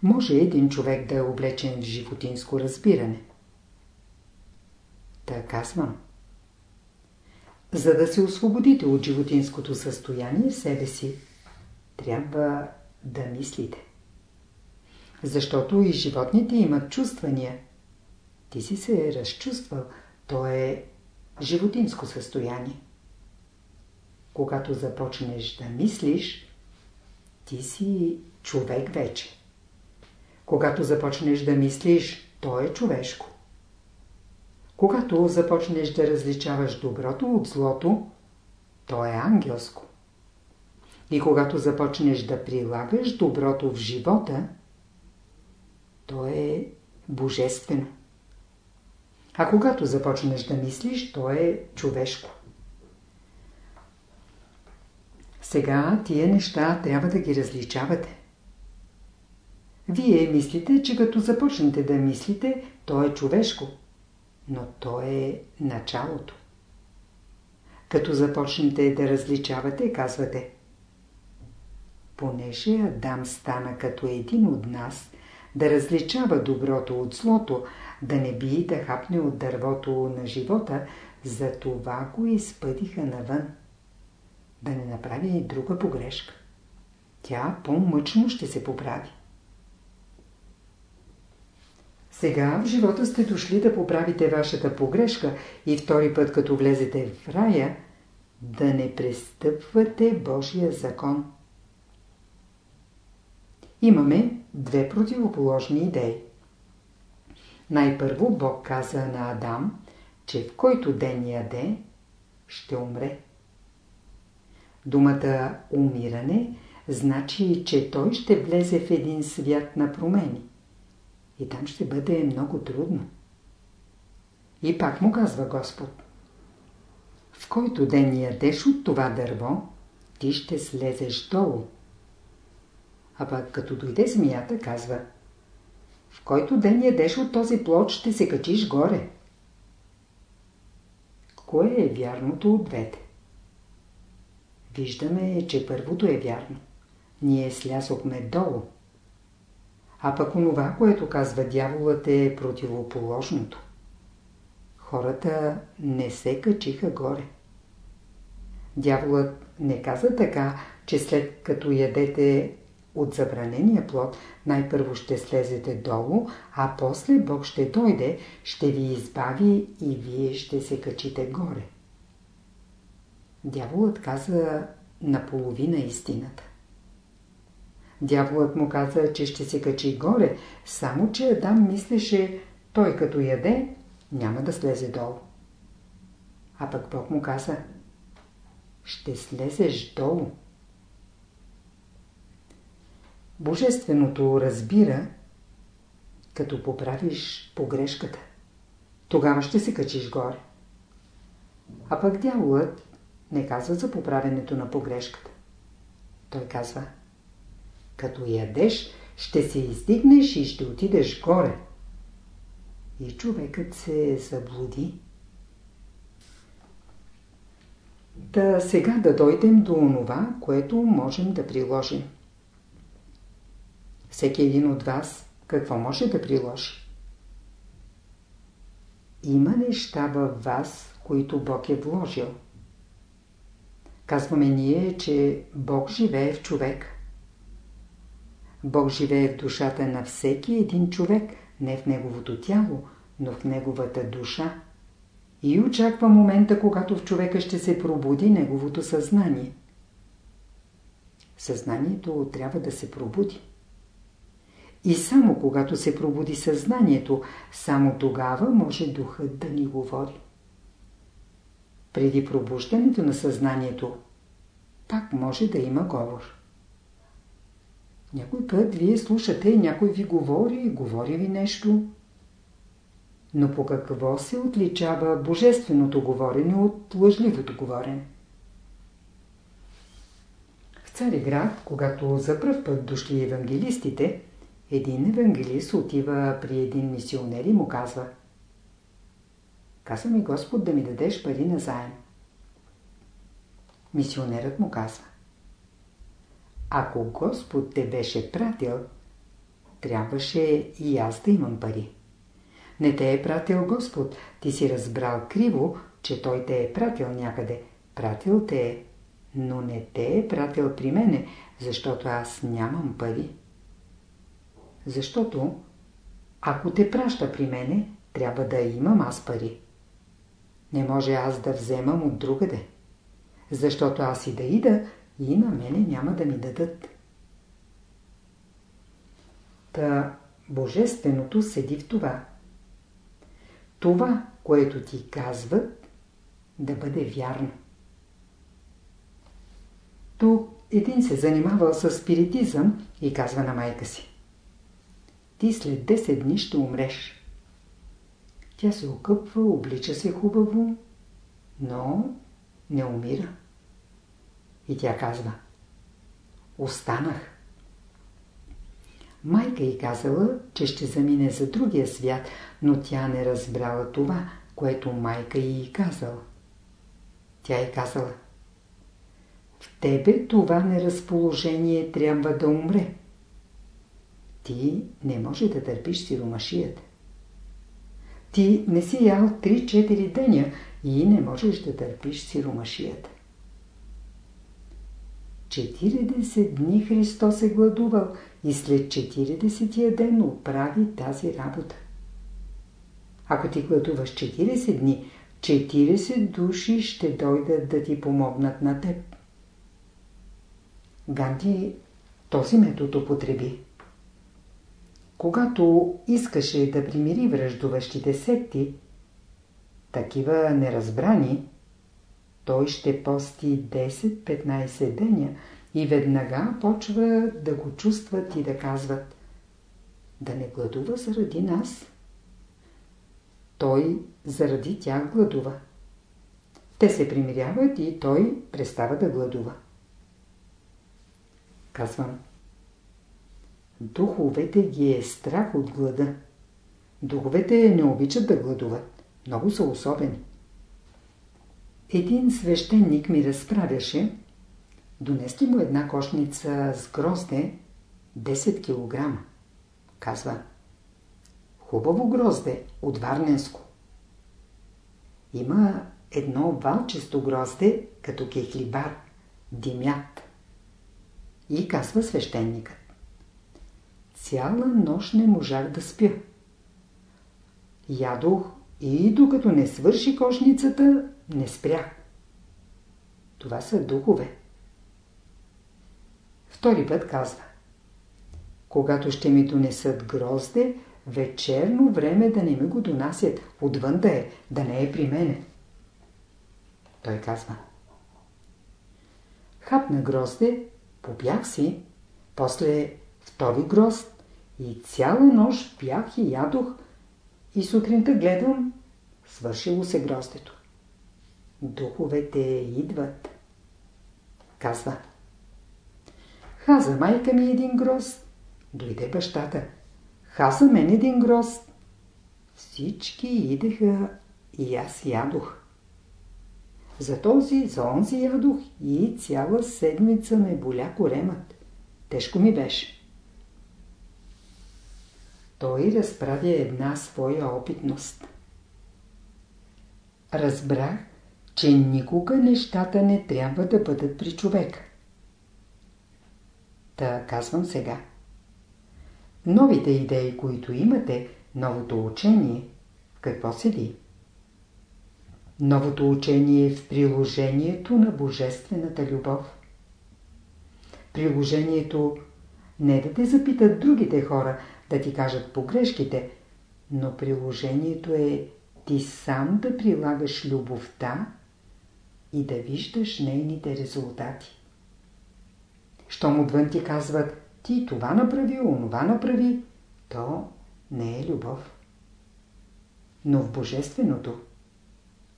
A: Може един човек да е облечен в животинско разбиране. Та казвам. За да се освободите от животинското състояние себе си, трябва да мислите. Защото и животните имат чувствания. Ти си се разчувствал. То е животинско състояние. Когато започнеш да мислиш, ти си човек вече. Когато започнеш да мислиш, то е човешко. Когато започнеш да различаваш доброто от злото, то е ангелско. И когато започнеш да прилагаш доброто в живота, то е божествено. А когато започнеш да мислиш, то е човешко. Сега тия неща трябва да ги различавате. Вие мислите, че като започнете да мислите, то е човешко. Но то е началото. Като започнете да различавате, казвате Понеже Адам стана като един от нас, да различава доброто от злото, да не би да хапне от дървото на живота, за това го изпъдиха навън. Да не направи и друга погрешка. Тя по-мъчно ще се поправи. Сега в живота сте дошли да поправите вашата погрешка и втори път, като влезете в рая, да не престъпвате Божия закон. Имаме две противоположни идеи. Най-първо Бог каза на Адам, че в който ден яде, ще умре. Думата умиране значи, че той ще влезе в един свят на промени. И там ще бъде много трудно. И пак му казва Господ. В който ден ядеш от това дърво, ти ще слезеш долу. А пък като дойде змията, казва В който ден ядеш от този плод, ще се качиш горе. Кое е вярното от двете? Виждаме, че първото е вярно. Ние слязохме долу. А пък онова, което казва дяволът е противоположното. Хората не се качиха горе. Дяволът не каза така, че след като ядете от забранения плод, най-първо ще слезете долу, а после Бог ще дойде, ще ви избави и вие ще се качите горе. Дяволът каза наполовина истината. Дяволът му каза, че ще се качи горе, само че Адам мислеше, той като яде, няма да слезе долу. А пък Бог му каза, ще слезеш долу. Божественото разбира, като поправиш погрешката. Тогава ще се качиш горе. А пък дяволът не казва за поправенето на погрешката. Той казва, като ядеш, ще се издигнеш и ще отидеш горе. И човекът се заблуди. Та сега да дойдем до онова, което можем да приложим. Всеки един от вас какво може да приложи? Има неща във вас, които Бог е вложил. Казваме ние, че Бог живее в човек. Бог живее в душата на всеки един човек, не в неговото тяло, но в неговата душа. И очаква момента, когато в човека ще се пробуди неговото съзнание. Съзнанието трябва да се пробуди. И само когато се пробуди съзнанието, само тогава може духът да ни говори. преди пробуждането на съзнанието, пак може да има говор. Някой път вие слушате, някой ви говори, говори ви нещо. Но по какво се отличава божественото говорене от лъжливото говорене? В Цареград, когато за пръв път дошли евангелистите, един евангелист отива при един мисионер и му казва Каза ми Господ да ми дадеш пари на заем. Мисионерът му казва Ако Господ те беше пратил, трябваше и аз да имам пари. Не те е пратил Господ, ти си разбрал криво, че Той те е пратил някъде. Пратил те е, но не те е пратил при мене, защото аз нямам пари. Защото, ако те праща при мене, трябва да имам аз пари. Не може аз да вземам от другаде. Защото аз и да ида, и на мене няма да ми дадат. Та Божественото седи в това. Това, което ти казват, да бъде вярно. Тук един се занимавал с спиритизъм и казва на майка си. Ти след 10 дни ще умреш. Тя се окъпва, облича се хубаво, но не умира. И тя казва Останах. Майка й казала, че ще замине за другия свят, но тя не разбрала това, което майка й казала. Тя й казала В тебе това неразположение трябва да умре. Ти не може да търпиш сиромашията. Ти не си ял 3-4 деня и не можеш да търпиш сиромашията. 40 дни Христос е гладувал и след 40 ден оправи тази работа. Ако ти гладуваш 40 дни, 40 души ще дойдат да ти помогнат на теб. Ганди този метод употреби. Когато искаше да примири връждуващите секти, такива неразбрани, той ще пости 10-15 деня и веднага почва да го чувстват и да казват да не гладува заради нас. Той заради тях гладува. Те се примиряват и той престава да гладува. Казвам. Духовете ги е страх от глада. Духовете не обичат да гладуват. Много са особени. Един свещеник ми разправяше, донесли му една кошница с грозде 10 кг. Казва, хубаво грозде от Варненско. Има едно валчесто грозде, като кехлибар, димят. И казва свещеникът. Цяла нощ не можах да спя. Ядох и докато не свърши кошницата, не спрях. Това са духове. Втори път казва. Когато ще ми донесат грозде, вечерно време да не ми го донасят, отвън да е, да не е при мене. Той казва. Хапна грозде, побях си, после втори грозд и цяла нощ пях и ядох и сутринта гледам, свършило се гроздето. Духовете идват. Казва. Хаза майка ми един грозд. Дойде бащата. Хаза мен един грозд. Всички идеха и аз ядох. За този, за онзи ядох и цяла седмица ме боля коремът. Тежко ми беше. Той разправя една своя опитност. Разбрах, че никога нещата не трябва да бъдат при човека. Та казвам сега. Новите идеи, които имате, новото учение, какво седи? Новото учение е в приложението на Божествената любов. Приложението не да те запитат другите хора, да ти кажат погрешките, но приложението е ти сам да прилагаш любовта и да виждаш нейните резултати. Щом отвън ти казват ти това направи, онова направи, то не е любов. Но в Божественото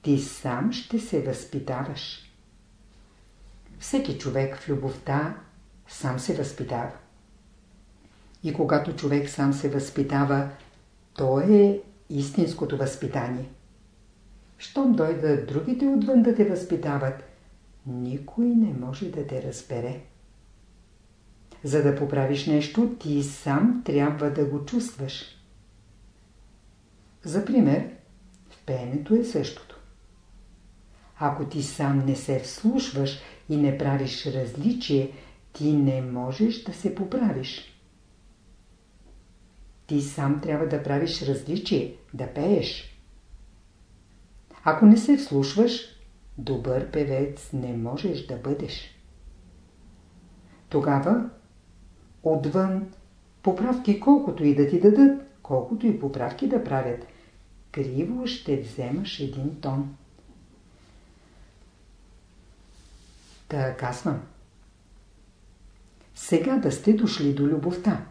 A: ти сам ще се възпитаваш. Всеки човек в любовта сам се възпитава. И когато човек сам се възпитава, то е истинското възпитание. Щом дойдат другите отвън да те възпитават, никой не може да те разбере. За да поправиш нещо, ти сам трябва да го чувстваш. За пример, в пеенето е същото. Ако ти сам не се вслушваш и не правиш различие, ти не можеш да се поправиш. Ти сам трябва да правиш различие, да пееш. Ако не се вслушваш, добър певец не можеш да бъдеш. Тогава, отвън, поправки колкото и да ти дадат, колкото и поправки да правят, криво ще вземаш един тон. Та казвам. Сега да сте дошли до любовта.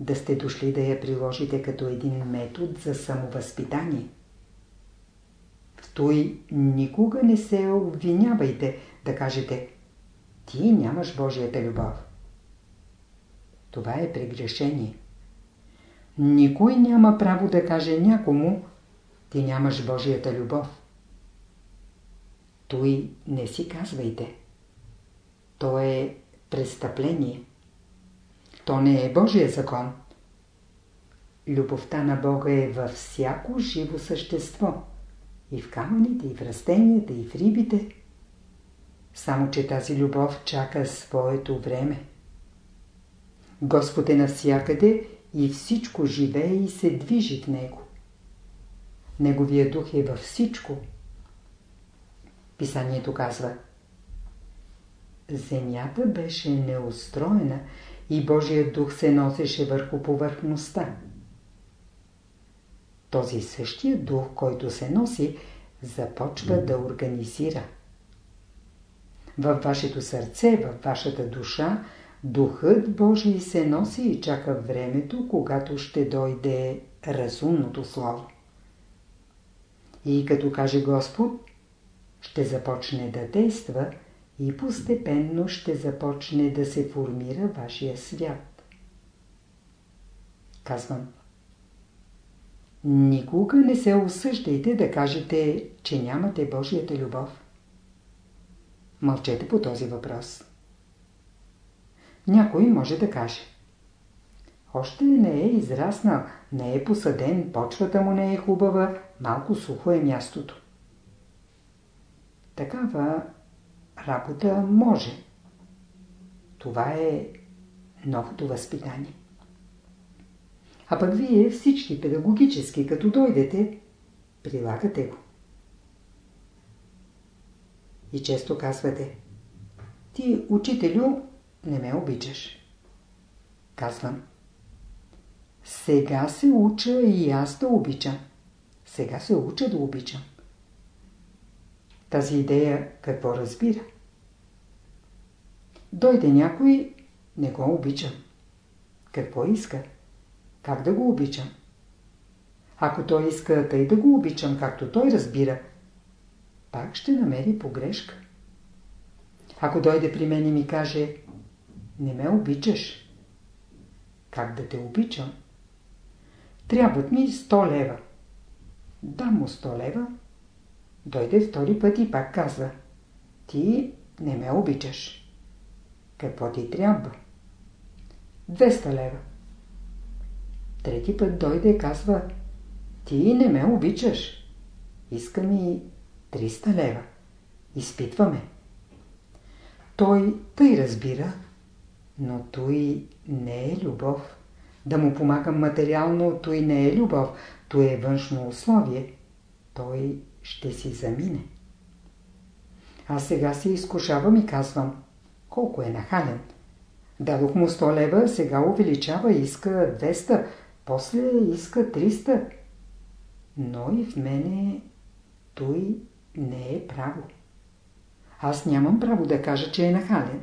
A: Да сте дошли да я приложите като един метод за самовъзпитание. В той никога не се обвинявайте да кажете ти нямаш Божията любов. Това е прегрешение. Никой няма право да каже някому ти нямаш Божията любов. Той не си казвайте. То е престъпление. То не е Божия закон. Любовта на Бога е във всяко живо същество. И в камъните, и в растенията, и в рибите. Само, че тази любов чака своето време. Господ е навсякъде и всичко живее и се движи в Него. Неговия дух е във всичко – Писанието казва Земята беше неустроена и Божия дух се носеше върху повърхността. Този същия дух, който се носи, започва да организира. Във вашето сърце, във вашата душа, Духът Божий се носи и чака времето, когато ще дойде разумното Слово. И като каже Господ, ще започне да действа и постепенно ще започне да се формира вашия свят. Казвам. Никога не се осъждайте да кажете, че нямате Божията любов. Мълчете по този въпрос. Някой може да каже. Още не е израснал, не е посаден, почвата му не е хубава, малко сухо е мястото. Такава работа може. Това е новото възпитание. А пък вие всички педагогически, като дойдете, прилагате го. И често казвате, ти, учителю, не ме обичаш. Казвам, сега се уча и аз да обичам. Сега се уча да обичам. Тази идея какво разбира? Дойде някой, не го обичам. Какво иска? Как да го обичам? Ако той иска тъй да го обичам, както той разбира, пак ще намери погрешка. Ако дойде при мен и ми каже, не ме обичаш, как да те обичам? Трябват ми 100 лева. Дам му 100 лева, Дойде втори път и пак казва. Ти не ме обичаш. Какво ти трябва? 200 лева. Трети път дойде и казва. Ти не ме обичаш. Иска ми 300 лева. Изпитваме. Той тъй разбира, но той не е любов. Да му помагам материално, той не е любов, той е външно условие. Той ще си замине. Аз сега се изкушавам и казвам, колко е нахален. Дадох му 100 лева, сега увеличава, иска 200, после иска 300. Но и в мене той не е право. аз нямам право да кажа, че е нахален.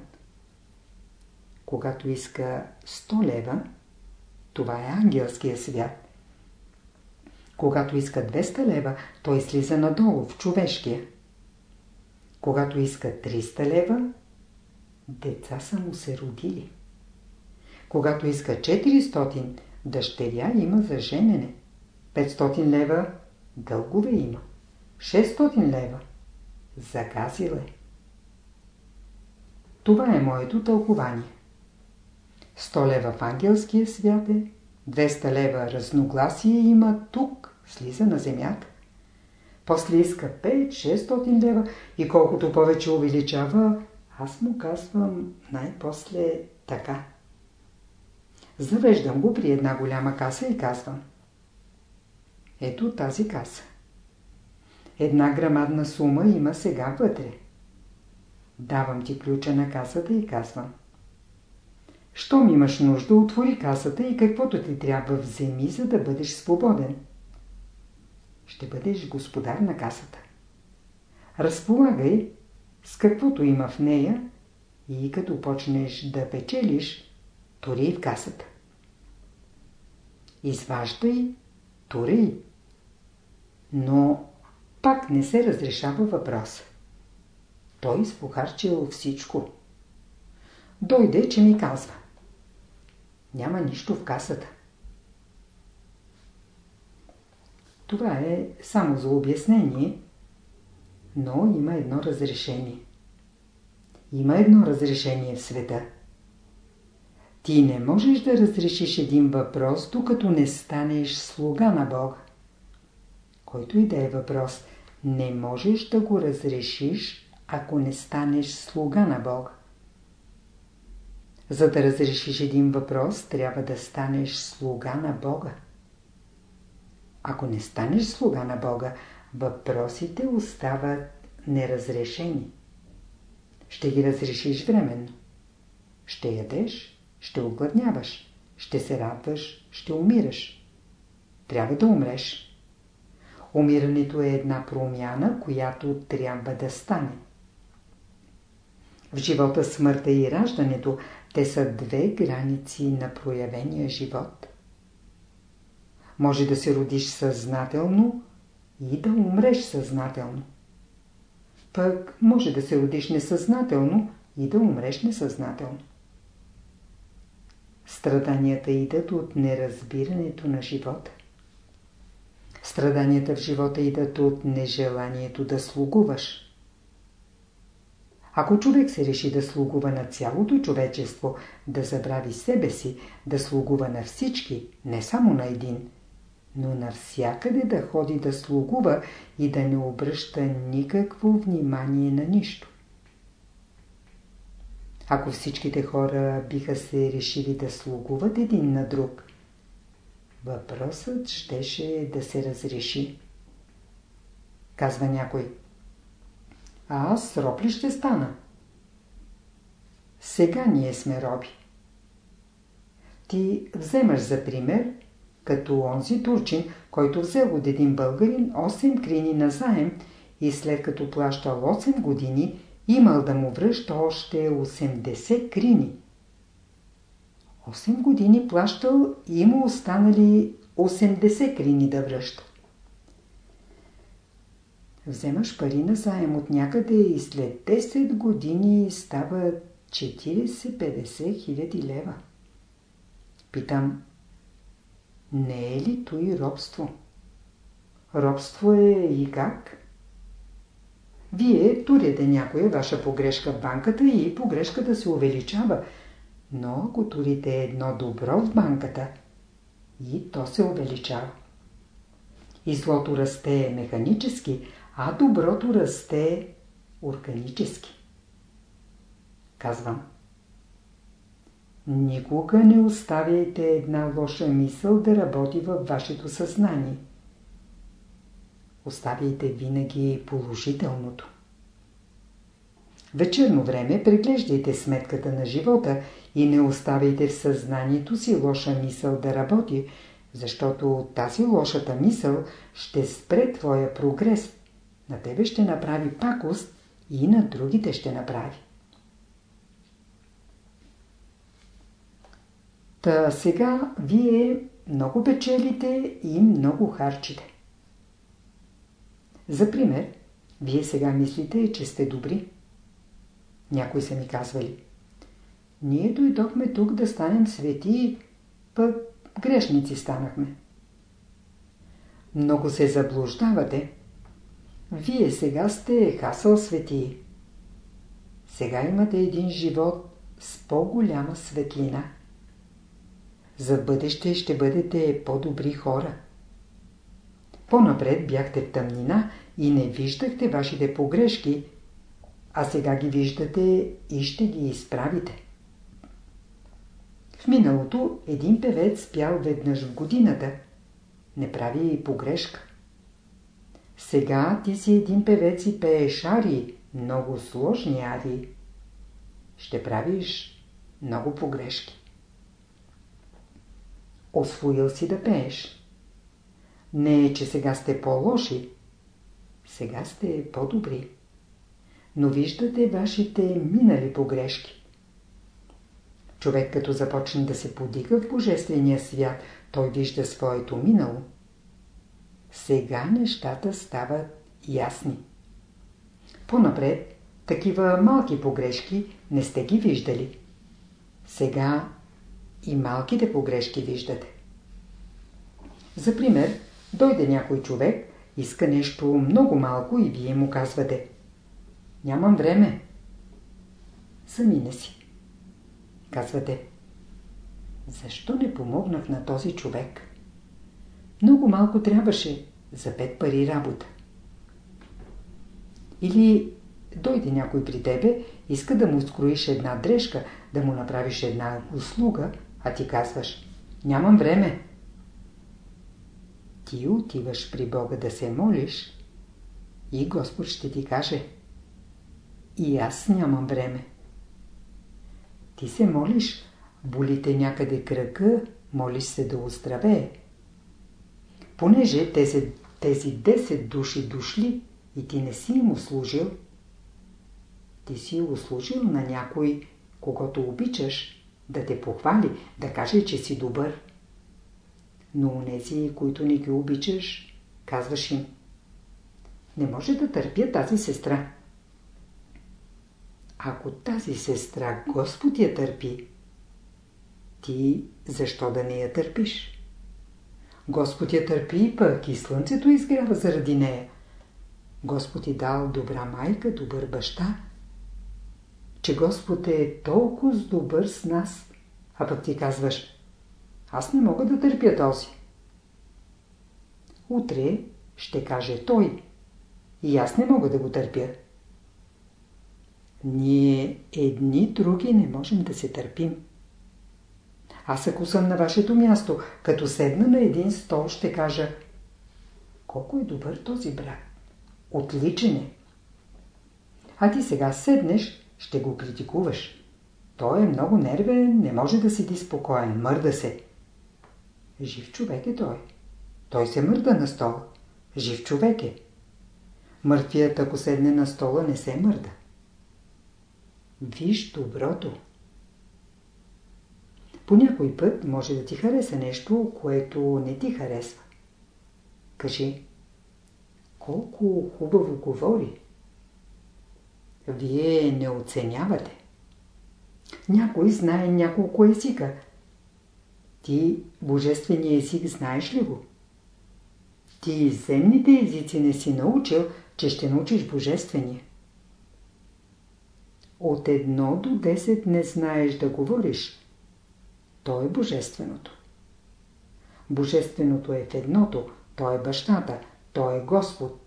A: Когато иска 100 лева, това е ангелския свят. Когато иска 200 лева, той слиза надолу, в човешкия. Когато иска 300 лева, деца са му се родили. Когато иска 400, дъщеря има за женене. 500 лева дългове има. 600 лева загазил е. Това е моето тълкование. 100 лева в ангелския свят е, 200 лева разногласие има тук, слиза на земята. После иска 5-600 лева и колкото повече увеличава, аз му казвам най-после така. Завеждам го при една голяма каса и казвам. Ето тази каса. Една грамадна сума има сега вътре. Давам ти ключа на касата и казвам. Щом имаш нужда, отвори касата и каквото ти трябва вземи, за да бъдеш свободен. Ще бъдеш господар на касата. Разполагай с каквото има в нея и като почнеш да печелиш, тори в касата. Изваждай, тори. Но пак не се разрешава въпроса. Той спохарчил всичко. Дойде, че ми казва. Няма нищо в касата. Това е само за обяснение, но има едно разрешение. Има едно разрешение в света. Ти не можеш да разрешиш един въпрос, докато не станеш слуга на Бога. Който и да е въпрос, не можеш да го разрешиш, ако не станеш слуга на Бога. За да разрешиш един въпрос, трябва да станеш слуга на Бога. Ако не станеш слуга на Бога, въпросите остават неразрешени. Ще ги разрешиш временно. Ще ядеш, ще огладняваш, ще се радваш, ще умираш. Трябва да умреш. Умирането е една промяна, която трябва да стане. В живота смъртта и раждането, те са две граници на проявения живот. Може да се родиш съзнателно и да умреш съзнателно. Пък може да се родиш несъзнателно и да умреш несъзнателно. Страданията идат от неразбирането на живота. Страданията в живота идат от нежеланието да слугуваш. Ако човек се реши да слугува на цялото човечество, да забрави себе си, да слугува на всички, не само на един, но навсякъде да ходи да слугува и да не обръща никакво внимание на нищо. Ако всичките хора биха се решили да слугуват един на друг, въпросът щеше да се разреши. Казва някой. А аз роб ли ще стана? Сега ние сме роби. Ти вземаш за пример, като онзи турчин, който взел от един българин 8 крини на заем и след като плащал 8 години, имал да му връща още 80 крини. 8 години плащал и му останали 80 крини да връща. Вземаш пари на заем от някъде и след 10 години става 40-50 хиляди лева. Питам, не е ли и робство? Робство е и как? Вие турите някоя ваша погрешка в банката и погрешката се увеличава – но ако турите едно добро в банката, и то се увеличава. И злото расте механически, а доброто расте органически. Казвам. Никога не оставяйте една лоша мисъл да работи във вашето съзнание. Оставяйте винаги положителното. Вечерно време преглеждайте сметката на живота и не оставяйте в съзнанието си лоша мисъл да работи, защото тази лошата мисъл ще спре твоя прогрес. На тебе ще направи пакост и на другите ще направи. Та сега вие много печелите и много харчите. За пример, вие сега мислите, че сте добри. Някои са ми казвали. Ние дойдохме тук да станем свети, пък грешници станахме. Много се заблуждавате. Вие сега сте хасъл свети. Сега имате един живот с по-голяма светлина. За бъдеще ще бъдете по-добри хора. По-напред бяхте в тъмнина и не виждахте вашите погрешки, а сега ги виждате и ще ги изправите. В миналото един певец пял веднъж в годината. Не прави и погрешка. Сега ти си един певец и пееш ари, много сложни ари. Ще правиш много погрешки. Освоил си да пееш. Не е, че сега сте по-лоши. Сега сте по-добри. Но виждате вашите минали погрешки. Човек като започне да се подига в Божествения свят, той вижда своето минало. Сега нещата стават ясни. По-напред, такива малки погрешки не сте ги виждали. Сега и малките погрешки виждате. За пример, дойде някой човек, иска нещо много малко и вие му казвате Нямам време. Замине си. Казвате Защо не помогнах на този човек? Много малко трябваше за пет пари работа. Или дойде някой при тебе, иска да му скроиш една дрежка, да му направиш една услуга, а ти казваш Нямам време. Ти отиваш при Бога да се молиш и Господ ще ти каже И аз нямам време. Ти се молиш, болите някъде кръка, молиш се да оздравее. Понеже тези, тези 10 души дошли и ти не си им услужил, ти си услужил на някой, когато обичаш, да те похвали, да каже, че си добър. Но унези, които не ги обичаш, казваш им, не може да търпя тази сестра. Ако тази сестра Господ я търпи, ти защо да не я търпиш? Господ я търпи, пък и слънцето изгрява заради нея. Господ ти дал добра майка, добър баща, че Господ е толкова добър с нас, а пък ти казваш, аз не мога да търпя този. Утре ще каже той, и аз не мога да го търпя. Ние едни други не можем да се търпим. Аз ако съм на вашето място, като седна на един стол, ще кажа колко е добър този брат. Отличен е. А ти сега седнеш, ще го критикуваш. Той е много нервен, не може да седи спокоен, мърда се. Жив човек е той. Той се мърда на стола. Жив човек е. Мъртвият, ако седне на стола, не се мърда. Виж доброто. По някой път може да ти хареса нещо, което не ти харесва. Кажи, колко хубаво говори. Вие не оценявате. Някой знае няколко езика. Ти божествения език знаеш ли го? Ти земните езици не си научил, че ще научиш божествения. От едно до 10 не знаеш да говориш. То е божественото. Божественото е в едното, то е бащата, то е Господ.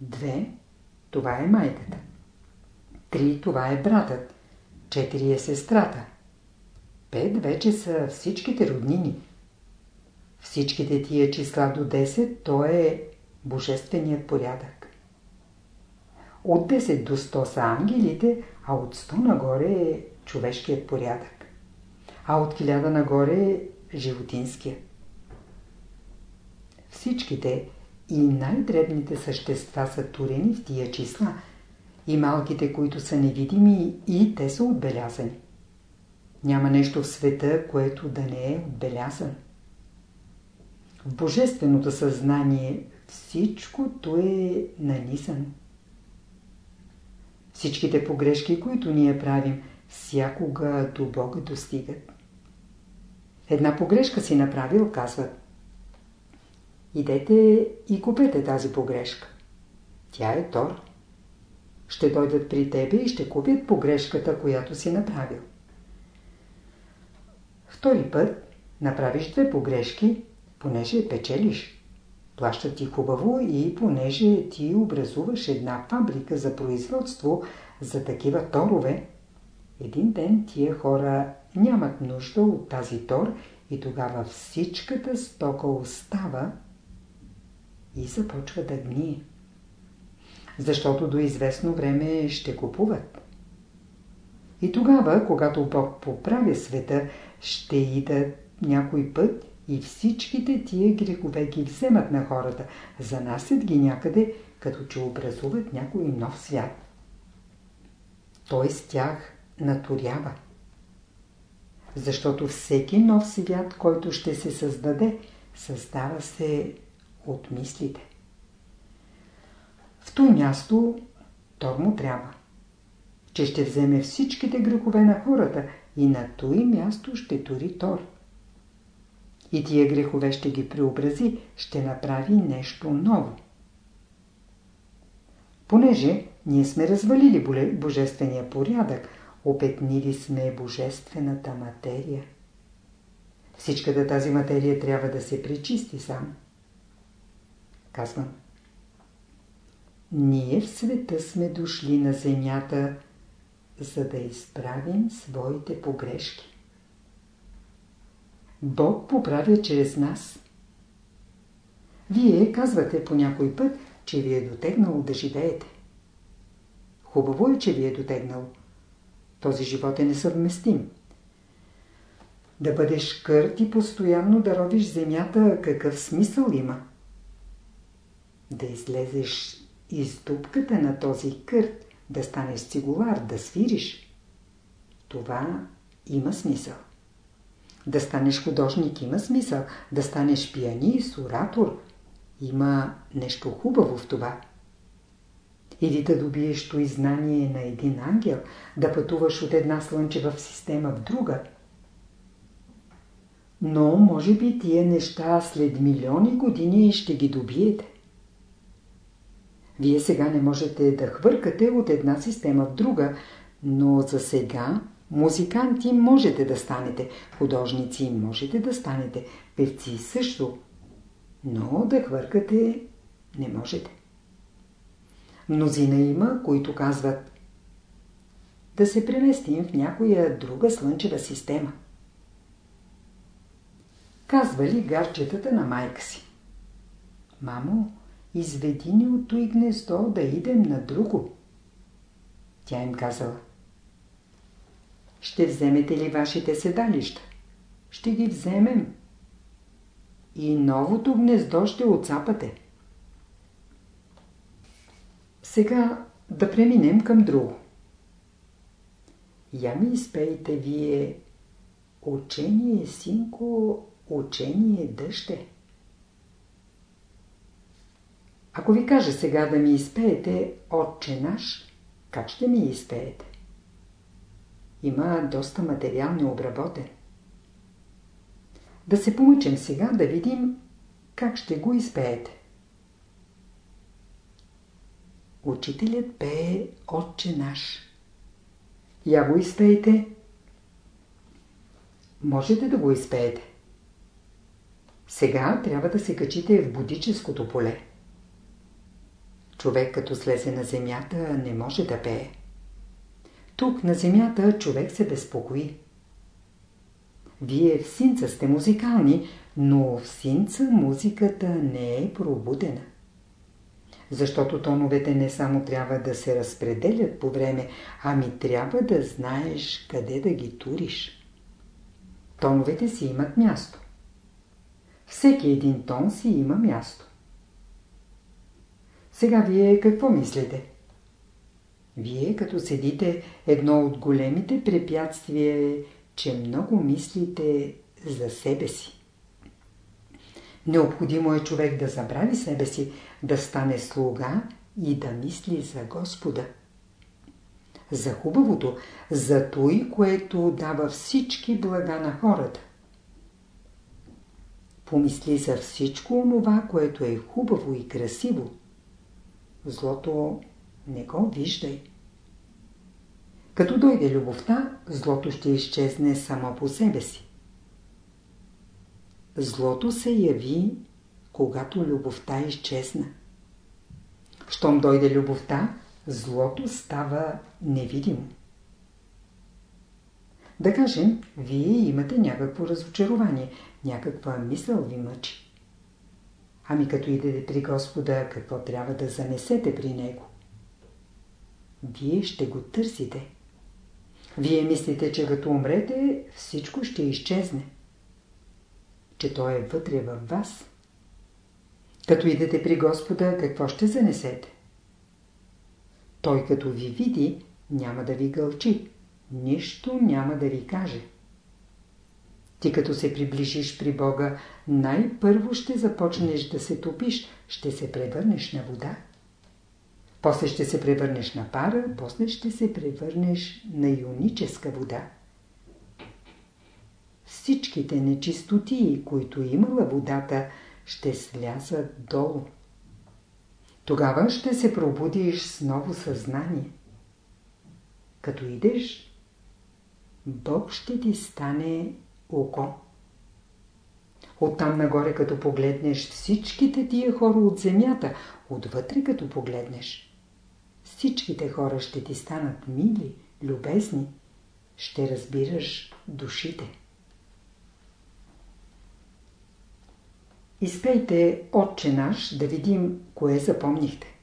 A: Две, това е майката. Три, това е братът. Четири е сестрата. Пет вече са всичките роднини. Всичките тия числа до 10, то е божественият порядък. От 10 до 100 са ангелите, а от 100 нагоре е човешкият порядък. А от 1000 нагоре животинският. Всичките и най-дребните същества са турени в тия числа и малките, които са невидими, и те са отбелязани. Няма нещо в света, което да не е отбелязано. В божественото съзнание всичкото е нанисано. Всичките погрешки, които ние правим, всякога до Бога достигат. Една погрешка си направил, казват. Идете и купете тази погрешка. Тя е Тор. Ще дойдат при тебе и ще купят погрешката, която си направил. Втори път направиш две погрешки, понеже печелиш. Плащат ти хубаво и понеже ти образуваш една фабрика за производство за такива торове, един ден тия хора нямат нужда от тази тор и тогава всичката стока остава и започва да гние. Защото до известно време ще купуват. И тогава, когато Бог поправя света, ще идат някой път и всичките тия грехове ги вземат на хората, занасят ги някъде, като че образуват някой нов свят. Той с тях наторява. Защото всеки нов свят, който ще се създаде, създава се от мислите. В той място Тор му трябва, че ще вземе всичките грехове на хората и на той място ще тори Тор. И тия грехове ще ги преобрази, ще направи нещо ново. Понеже ние сме развалили божествения порядък, опетнили сме божествената материя. Всичката тази материя трябва да се пречисти сам. Казвам. Ние в света сме дошли на земята, за да изправим своите погрешки. Бог поправя чрез нас. Вие казвате по някой път, че ви е дотегнало да живеете. Хубаво е, че ви е дотегнало. Този живот е несъвместим. Да бъдеш кърт и постоянно да ровиш земята, какъв смисъл има? Да излезеш из дупката на този кърт, да станеш цигулар, да свириш. Това има смисъл. Да станеш художник има смисъл. Да станеш пианист, оратор има нещо хубаво в това. Или да добиеш и знание на един ангел, да пътуваш от една слънчева система в друга. Но може би тия неща след милиони години ще ги добиете. Вие сега не можете да хвъркате от една система в друга, но за сега музиканти можете да станете, художници можете да станете, певци също, но да хвъркате не можете. Мнозина има, които казват да се преместим в някоя друга слънчева система. Казвали гарчетата на майка си. Мамо, изведи ни от той гнездо да идем на друго. Тя им казала. Ще вземете ли вашите седалища? Ще ги вземем. И новото гнездо ще отцапате. Сега да преминем към друго. Я ми изпейте вие Учение, синко, учение, дъще. Ако ви кажа сега да ми изпеете Отче наш, как ще ми изпеете? Има доста материал необработен. Да се помъчим сега да видим как ще го изпеете. Учителят пее Отче наш. Я го изпейте. Можете да го изпеете. Сега трябва да се качите в будическото поле. Човек като слезе на земята не може да пее. Тук на земята човек се безпокои. Вие в синца сте музикални, но в синца музиката не е пробудена. Защото тоновете не само трябва да се разпределят по време, ами трябва да знаеш къде да ги туриш. Тоновете си имат място. Всеки един тон си има място. Сега вие какво мислите? Вие като седите, едно от големите препятствия е, че много мислите за себе си. Необходимо е човек да забрави себе си, да стане слуга и да мисли за Господа. За хубавото, за той, което дава всички блага на хората. Помисли за всичко онова, което е хубаво и красиво. Злото не го виждай. Като дойде любовта, злото ще изчезне само по себе си. Злото се яви, когато любовта изчезна. Щом дойде любовта, злото става невидимо. Да кажем, вие имате някакво разочарование, някаква мисъл ви мъчи. Ами като идете при Господа, какво трябва да занесете при Него? Вие ще го търсите. Вие мислите, че като умрете, всичко ще изчезне. Че Той е вътре във вас. Като идете при Господа, какво ще занесете? Той като ви види, няма да ви гълчи. Нищо няма да ви каже. Ти като се приближиш при Бога, най-първо ще започнеш да се топиш, ще се превърнеш на вода. После ще се превърнеш на пара, после ще се превърнеш на ионическа вода. Всичките нечистотии, които имала водата, ще слязат долу. Тогава ще се пробудиш с ново съзнание. Като идеш, Бог ще ти стане око. Оттам нагоре като погледнеш всичките тия хора от земята, отвътре като погледнеш. Всичките хора ще ти станат мили, любезни. Ще разбираш душите. Изпейте Отче наш да видим кое запомнихте.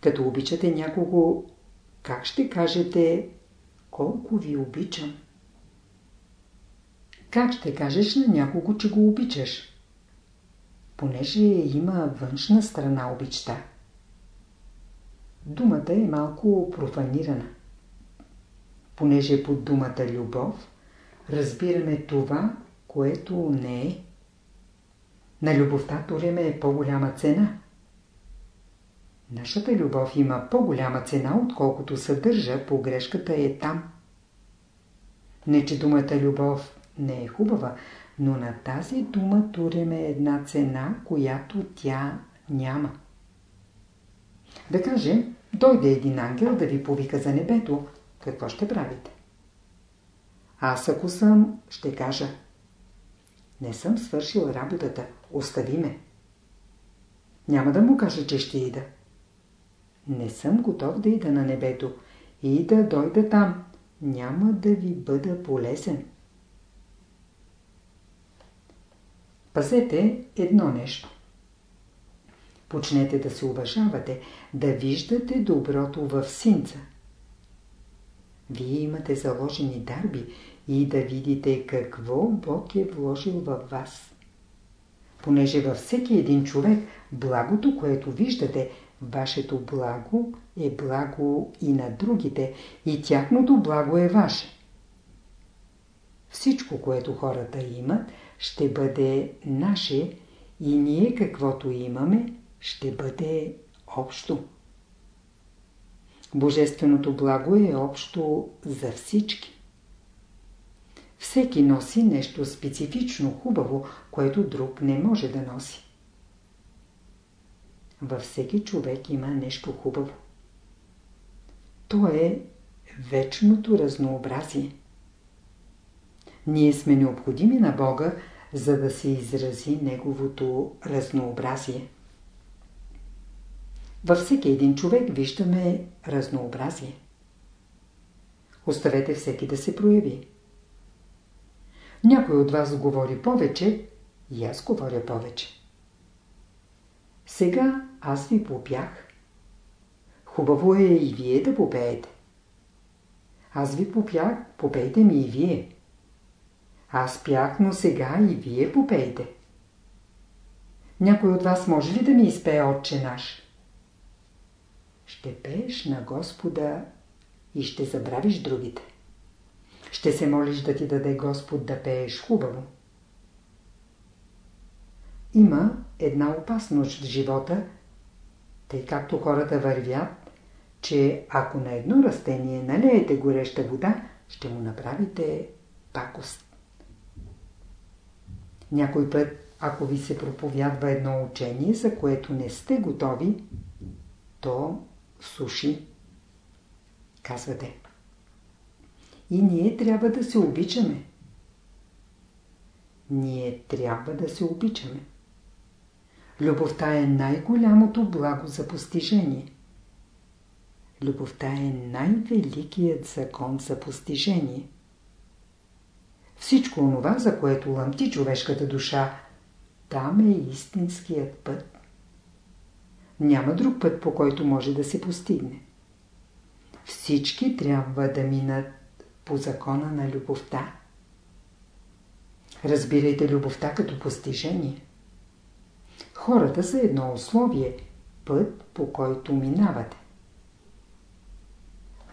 A: Като обичате някого, как ще кажете колко ви обичам? Как ще кажеш на някого, че го обичаш? Понеже има външна страна обичта. Думата е малко профанирана. Понеже под думата любов разбираме това, което не е. На любовта туреме е по-голяма цена. Нашата любов има по-голяма цена, отколкото съдържа, погрешката е там. Не, че думата любов не е хубава, но на тази дума туреме една цена, която тя няма. Да кажем, дойде един ангел да ви повика за небето. Какво ще правите? Аз ако съм, ще кажа. Не съм свършил работата. Остави ме. Няма да му кажа, че ще ида. Не съм готов да ида на небето. И да дойда там. Няма да ви бъда полезен. Пазете едно нещо. Почнете да се уважавате, да виждате доброто в синца. Вие имате заложени дарби и да видите какво Бог е вложил във вас. Понеже във всеки един човек благото, което виждате, вашето благо е благо и на другите, и тяхното благо е ваше. Всичко, което хората имат, ще бъде наше и ние каквото имаме, ще бъде общо. Божественото благо е общо за всички. Всеки носи нещо специфично хубаво, което друг не може да носи. Във всеки човек има нещо хубаво. То е вечното разнообразие. Ние сме необходими на Бога, за да се изрази Неговото разнообразие. Във всеки един човек виждаме разнообразие. Оставете всеки да се прояви. Някой от вас говори повече и аз говоря повече. Сега аз ви попях. Хубаво е и вие да попеете. Аз ви попях, попейте ми и вие. Аз пях, но сега и вие попейте. Някой от вас може ли да ми изпее отче наш? ще пееш на Господа и ще забравиш другите. Ще се молиш да ти даде Господ да пееш хубаво. Има една опасност в живота, тъй както хората вървят, че ако на едно растение налеете гореща вода, ще му направите пакост. Някой път, ако ви се проповядва едно учение, за което не сте готови, то суши. Казвате. И ние трябва да се обичаме. Ние трябва да се обичаме. Любовта е най-голямото благо за постижение. Любовта е най-великият закон за постижение. Всичко онова, за което лъмти човешката душа, там е истинският път. Няма друг път, по който може да се постигне. Всички трябва да минат по закона на любовта. Разбирайте любовта като постижение. Хората са едно условие, път по който минавате.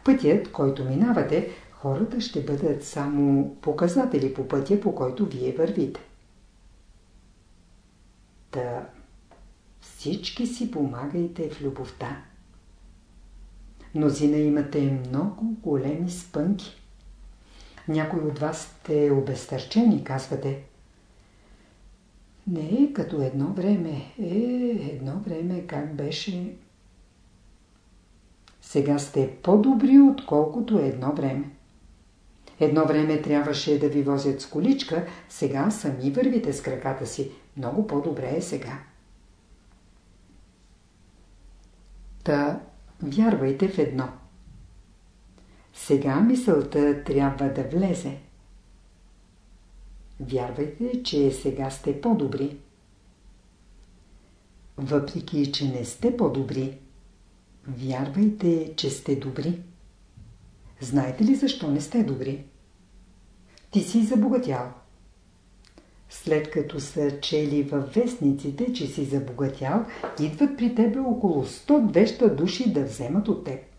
A: Пътят, който минавате, хората ще бъдат само показатели по пътя, по който вие вървите. Та всички си помагайте в любовта. Мнозина имате много големи спънки. Някой от вас сте обезтърчени, казвате. Не като едно време. Е, едно време как беше... Сега сте по-добри, отколкото едно време. Едно време трябваше да ви возят с количка, сега сами вървите с краката си. Много по-добре е сега. Та вярвайте в едно. Сега мисълта трябва да влезе. Вярвайте, че сега сте по-добри. Въпреки, че не сте по-добри, вярвайте, че сте добри. Знаете ли защо не сте добри? Ти си забогатял. След като са чели във вестниците, че си забогатял, идват при тебе около 100-200 души да вземат от теб.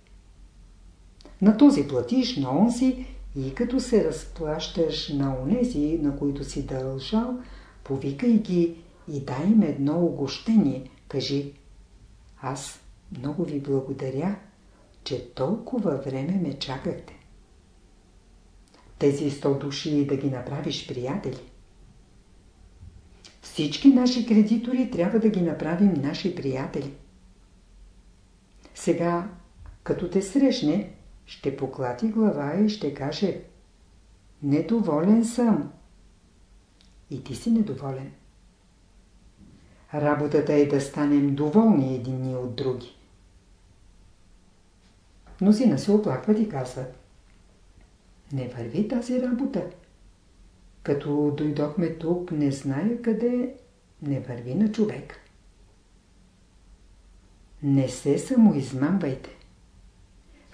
A: На този платиш, на онзи и като се разплащаш на онези, на които си дължал, повикай ги и дай им едно огощение. Кажи, аз много ви благодаря, че толкова време ме чакахте. Тези сто души да ги направиш приятели. Всички наши кредитори трябва да ги направим наши приятели. Сега, като те срещне, ще поклати глава и ще каже Недоволен съм. И ти си недоволен. Работата е да станем доволни едини от други. Мнозина се оплакват и казват Не върви тази работа. Като дойдохме тук, не зная къде не върви на човек. Не се самоизмамвайте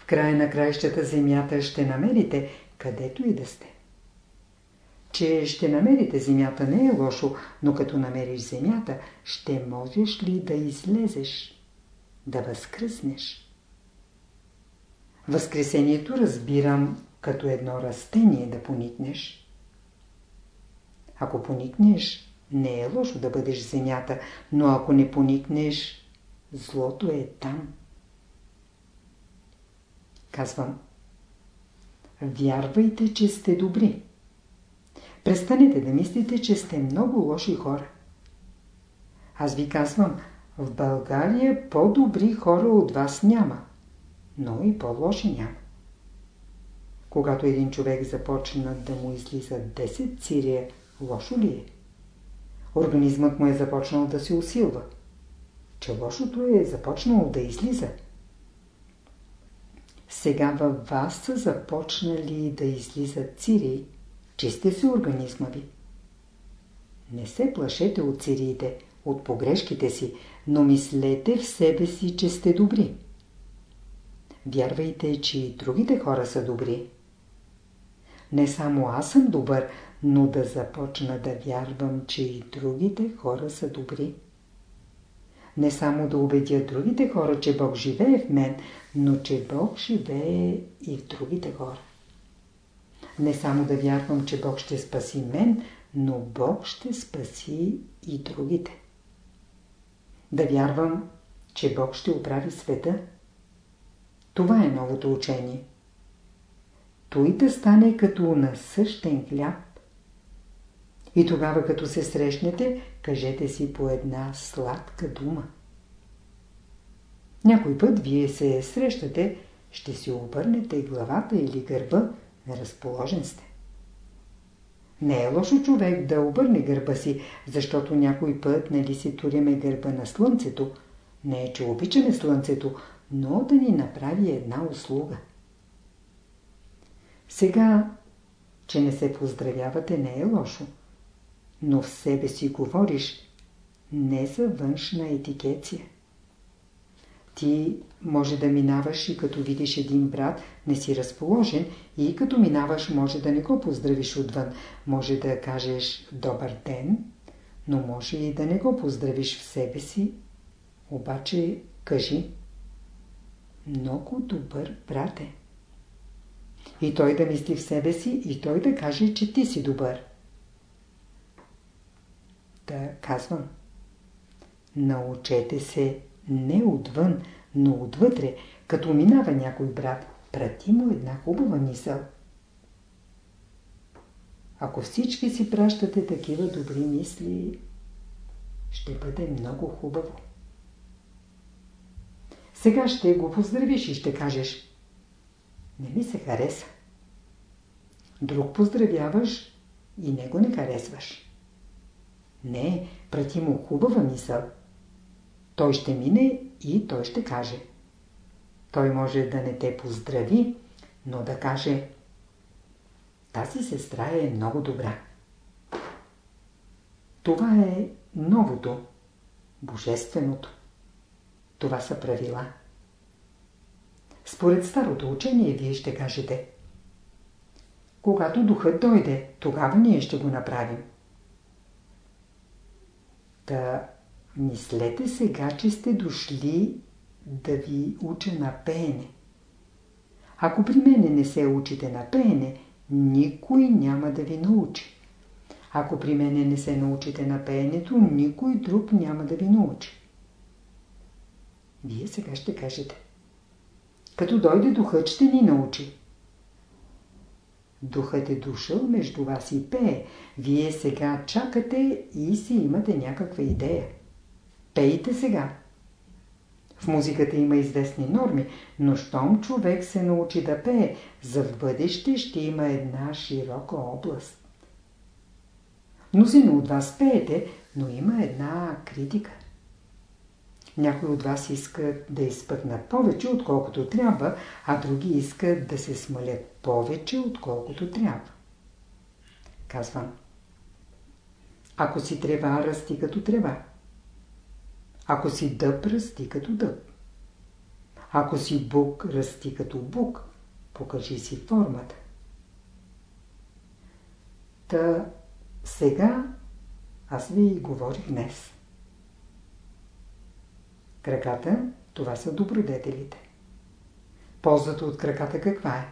A: края на краищата земята ще намерите, където и да сте. Че ще намерите земята не е лошо, но като намериш земята, ще можеш ли да излезеш, да възкръснеш? Възкресението разбирам като едно растение да поникнеш. Ако поникнеш, не е лошо да бъдеш земята, но ако не поникнеш, злото е там. Казвам. Вярвайте, че сте добри. Престанете да мислите, че сте много лоши хора. Аз ви казвам, в България по-добри хора от вас няма, но и по-лоши няма. Когато един човек започна да му излиза 10 цирия, лошо ли е? Организмът му е започнал да се усилва. Че лошото е започнало да излиза. Сега във вас са започнали да излизат цири. Чисте се организма ви. Не се плашете от цириите, от погрешките си, но мислете в себе си, че сте добри. Вярвайте, че и другите хора са добри. Не само аз съм добър, но да започна да вярвам, че и другите хора са добри. Не само да убедя другите хора, че Бог живее в мен, но че Бог живее и в другите хора. Не само да вярвам, че Бог ще спаси мен, но Бог ще спаси и другите. Да вярвам, че Бог ще оправи света. Това е новото учение. Той да стане като насъщен хляб. И тогава, като се срещнете, кажете си по една сладка дума. Някой път вие се срещате, ще си обърнете главата или гърба, неразположен сте. Не е лошо човек да обърне гърба си, защото някой път нали си туриме гърба на слънцето. Не е, че обичаме слънцето, но да ни направи една услуга. Сега, че не се поздравявате, не е лошо. Но в себе си говориш не за външна етикеция. Ти може да минаваш и като видиш един брат, не си разположен и като минаваш може да не го поздравиш отвън. Може да кажеш добър ден, но може и да не го поздравиш в себе си. Обаче кажи много добър брате. И той да мисли в себе си и той да каже, че ти си добър. Да казвам. Научете се не отвън, но отвътре, като минава някой брат, прати му една хубава мисъл. Ако всички си пращате такива добри мисли, ще бъде много хубаво. Сега ще го поздравиш и ще кажеш Не ми се хареса. Друг поздравяваш и него не харесваш. Не, прати му хубава мисъл. Той ще мине и той ще каже. Той може да не те поздрави, но да каже Тази сестра е много добра. Това е новото, божественото. Това са правила. Според старото учение вие ще кажете Когато духът дойде, тогава ние ще го направим. Та Мислете сега, че сте дошли да ви уча на пеене. Ако при мене не се учите на пеене, никой няма да ви научи. Ако при мене не се научите на пеенето, никой друг няма да ви научи. Вие сега ще кажете. Като дойде духът, ще ни научи. Духът е дошъл между вас и пее. Вие сега чакате и си имате някаква идея. Пейте сега. В музиката има известни норми, но щом човек се научи да пее, за в бъдеще ще има една широка област. Мнозина от вас пеете, но има една критика. Някои от вас искат да изпъкнат повече, отколкото трябва, а други искат да се смалят повече, отколкото трябва. Казвам. Ако си трева, расти като трева. Ако си дъб, расти като дъб. Ако си бук, расти като бук. Покажи си формата. Та сега аз ви говорих днес. Краката, това са добродетелите. Ползата от краката каква е?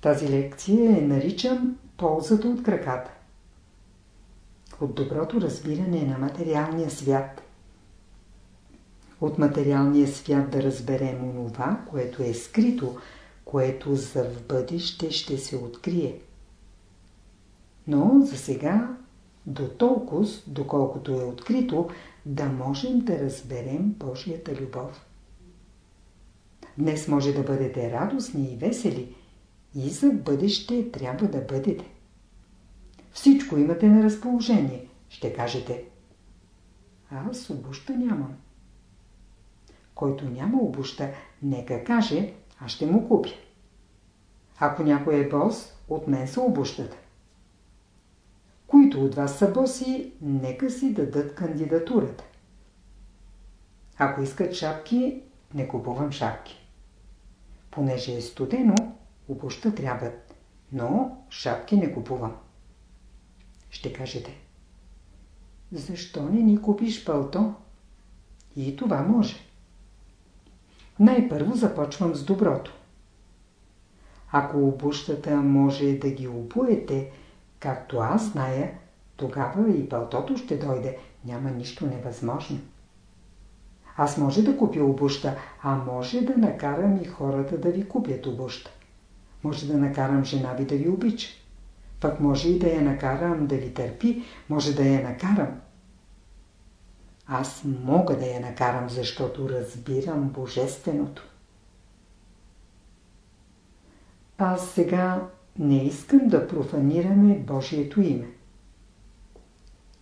A: Тази лекция е наричам ползата от краката от доброто разбиране на материалния свят. От материалния свят да разберем онова, което е скрито, което за в бъдеще ще се открие. Но за сега, до толкова, доколкото е открито, да можем да разберем Божията любов. Днес може да бъдете радостни и весели, и за бъдеще трябва да бъдете. Всичко имате на разположение. Ще кажете. Аз обуща нямам. Който няма обуща, нека каже, аз ще му купя. Ако някой е бос, от мен са обущата. Които от вас са боси, нека си дадат кандидатурата. Ако искат шапки, не купувам шапки. Понеже е студено, обуща трябват, но шапки не купувам. Ще кажете. Защо не ни купиш пълто? И това може. Най-първо започвам с доброто. Ако обущата може да ги обуете, както аз зная, тогава и пълтото ще дойде. Няма нищо невъзможно. Аз може да купя обуща, а може да накарам и хората да ви купят обуща. Може да накарам жена ви да ви обича. Пък може и да я накарам да ви търпи, може да я накарам. Аз мога да я накарам, защото разбирам Божественото. Аз сега не искам да профанираме Божието име.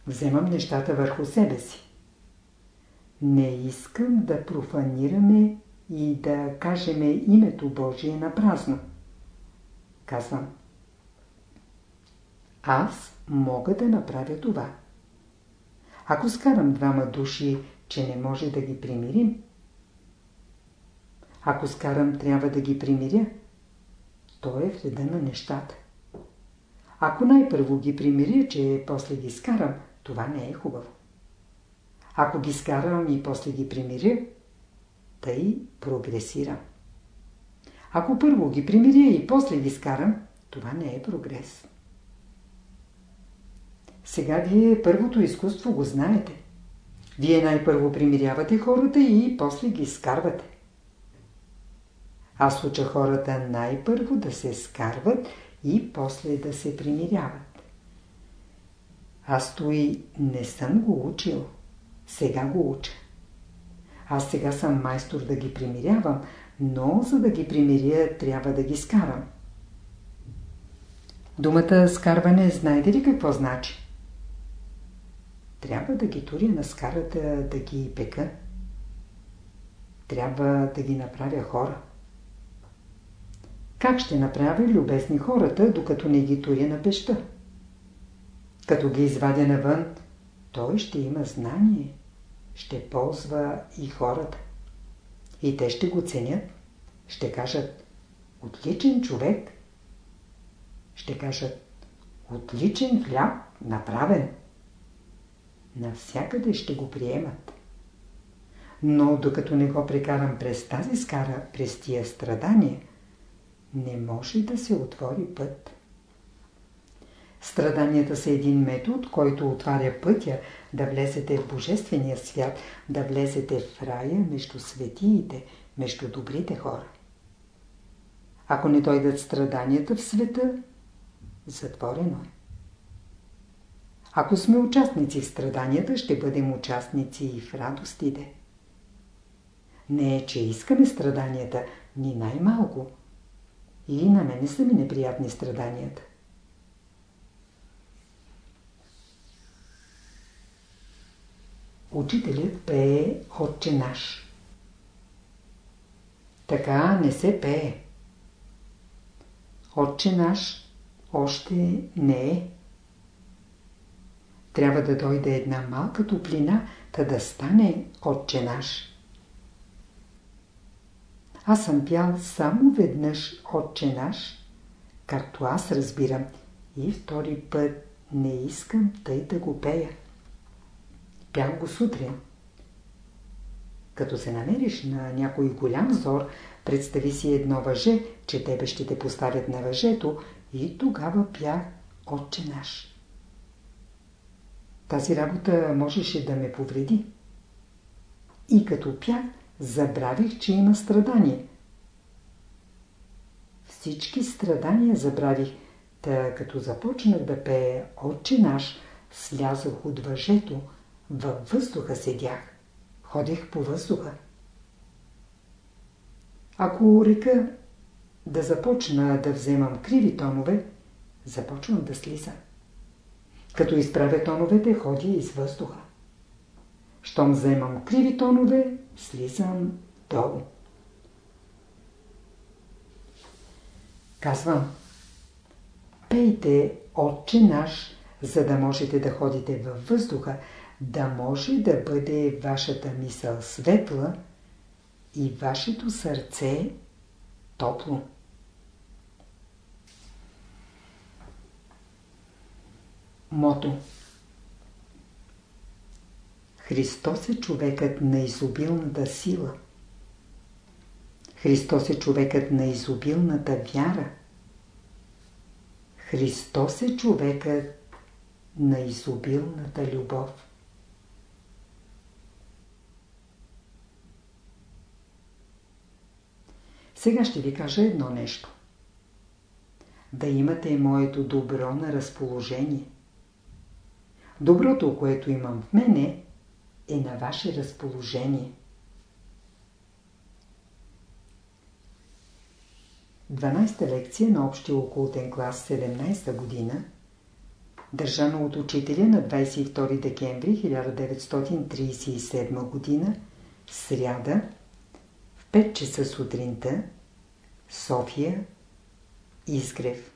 A: Вземам нещата върху себе си. Не искам да профанираме и да кажеме името Божие на празно. Казвам. Аз мога да направя това. Ако скарам двама души, че не може да ги примирим, ако скарам трябва да ги примиря, то е вреда на нещата. Ако най-първо ги примиря, че после ги скарам, това не е хубаво. Ако ги скарам и после ги примиря, тъй прогресирам. Ако първо ги примиря и после ги скарам, това не е прогрес. Сега вие първото изкуство го знаете. Вие най-първо примирявате хората и после ги скарвате. Аз уча хората най-първо да се скарват и после да се примиряват. Аз той не съм го учил. Сега го уча. Аз сега съм майстор да ги примирявам, но за да ги примиря, трябва да ги скарам. Думата скарване, знаете ли какво значи? Трябва да ги туря на скарата, да ги пека. Трябва да ги направя хора. Как ще направя любезни хората, докато не ги туря на пеща? Като ги извадя навън, той ще има знание, ще ползва и хората. И те ще го ценят, ще кажат отличен човек, ще кажат отличен хляб, направен. Навсякъде ще го приемат. Но докато не го прекарам през тази скара, през тия страдания, не може да се отвори път. Страданията са един метод, който отваря пътя да влезете в Божествения свят, да влезете в рая между светиите, между добрите хора. Ако не дойдат страданията в света, затворено е. Ако сме участници в страданията, ще бъдем участници и в радостите. Не е, че искаме страданията, ни най-малко. И на мене са ми неприятни страданията. Учителят пее Отче наш. Така не се пее. Отче наш още не е. Трябва да дойде една малка топлина, та да стане Отче наш. Аз съм пял само веднъж Отче наш, както аз разбирам, и втори път не искам тъй да го пея. Пял го сутрин. Като се намериш на някой голям зор, представи си едно въже, че тебе ще те поставят на въжето и тогава пях Отче наш. Тази работа можеше да ме повреди. И като пях, забравих, че има страдание. Всички страдания забравих, та като започнах да пея Отче наш, слязох от въжето, във въздуха седях. Ходех по въздуха. Ако река да започна да вземам криви тонове, започвам да слизам. Като изправя тоновете, ходя из въздуха. Щом вземам криви тонове, слизам долу. Казвам, пейте Отче наш, за да можете да ходите във въздуха, да може да бъде вашата мисъл светла и вашето сърце топло. Мото Христос е човекът на изобилната сила. Христос е човекът на изобилната вяра. Христос е човекът на изобилната любов. Сега ще ви кажа едно нещо. Да имате моето добро на разположение. Доброто, което имам в мене, е на ваше разположение. 12-та лекция на общия окултен клас 17-та година, държана от учителя на 22 декември 1937 година, сряда, в 5 часа сутринта, София, Изгрев.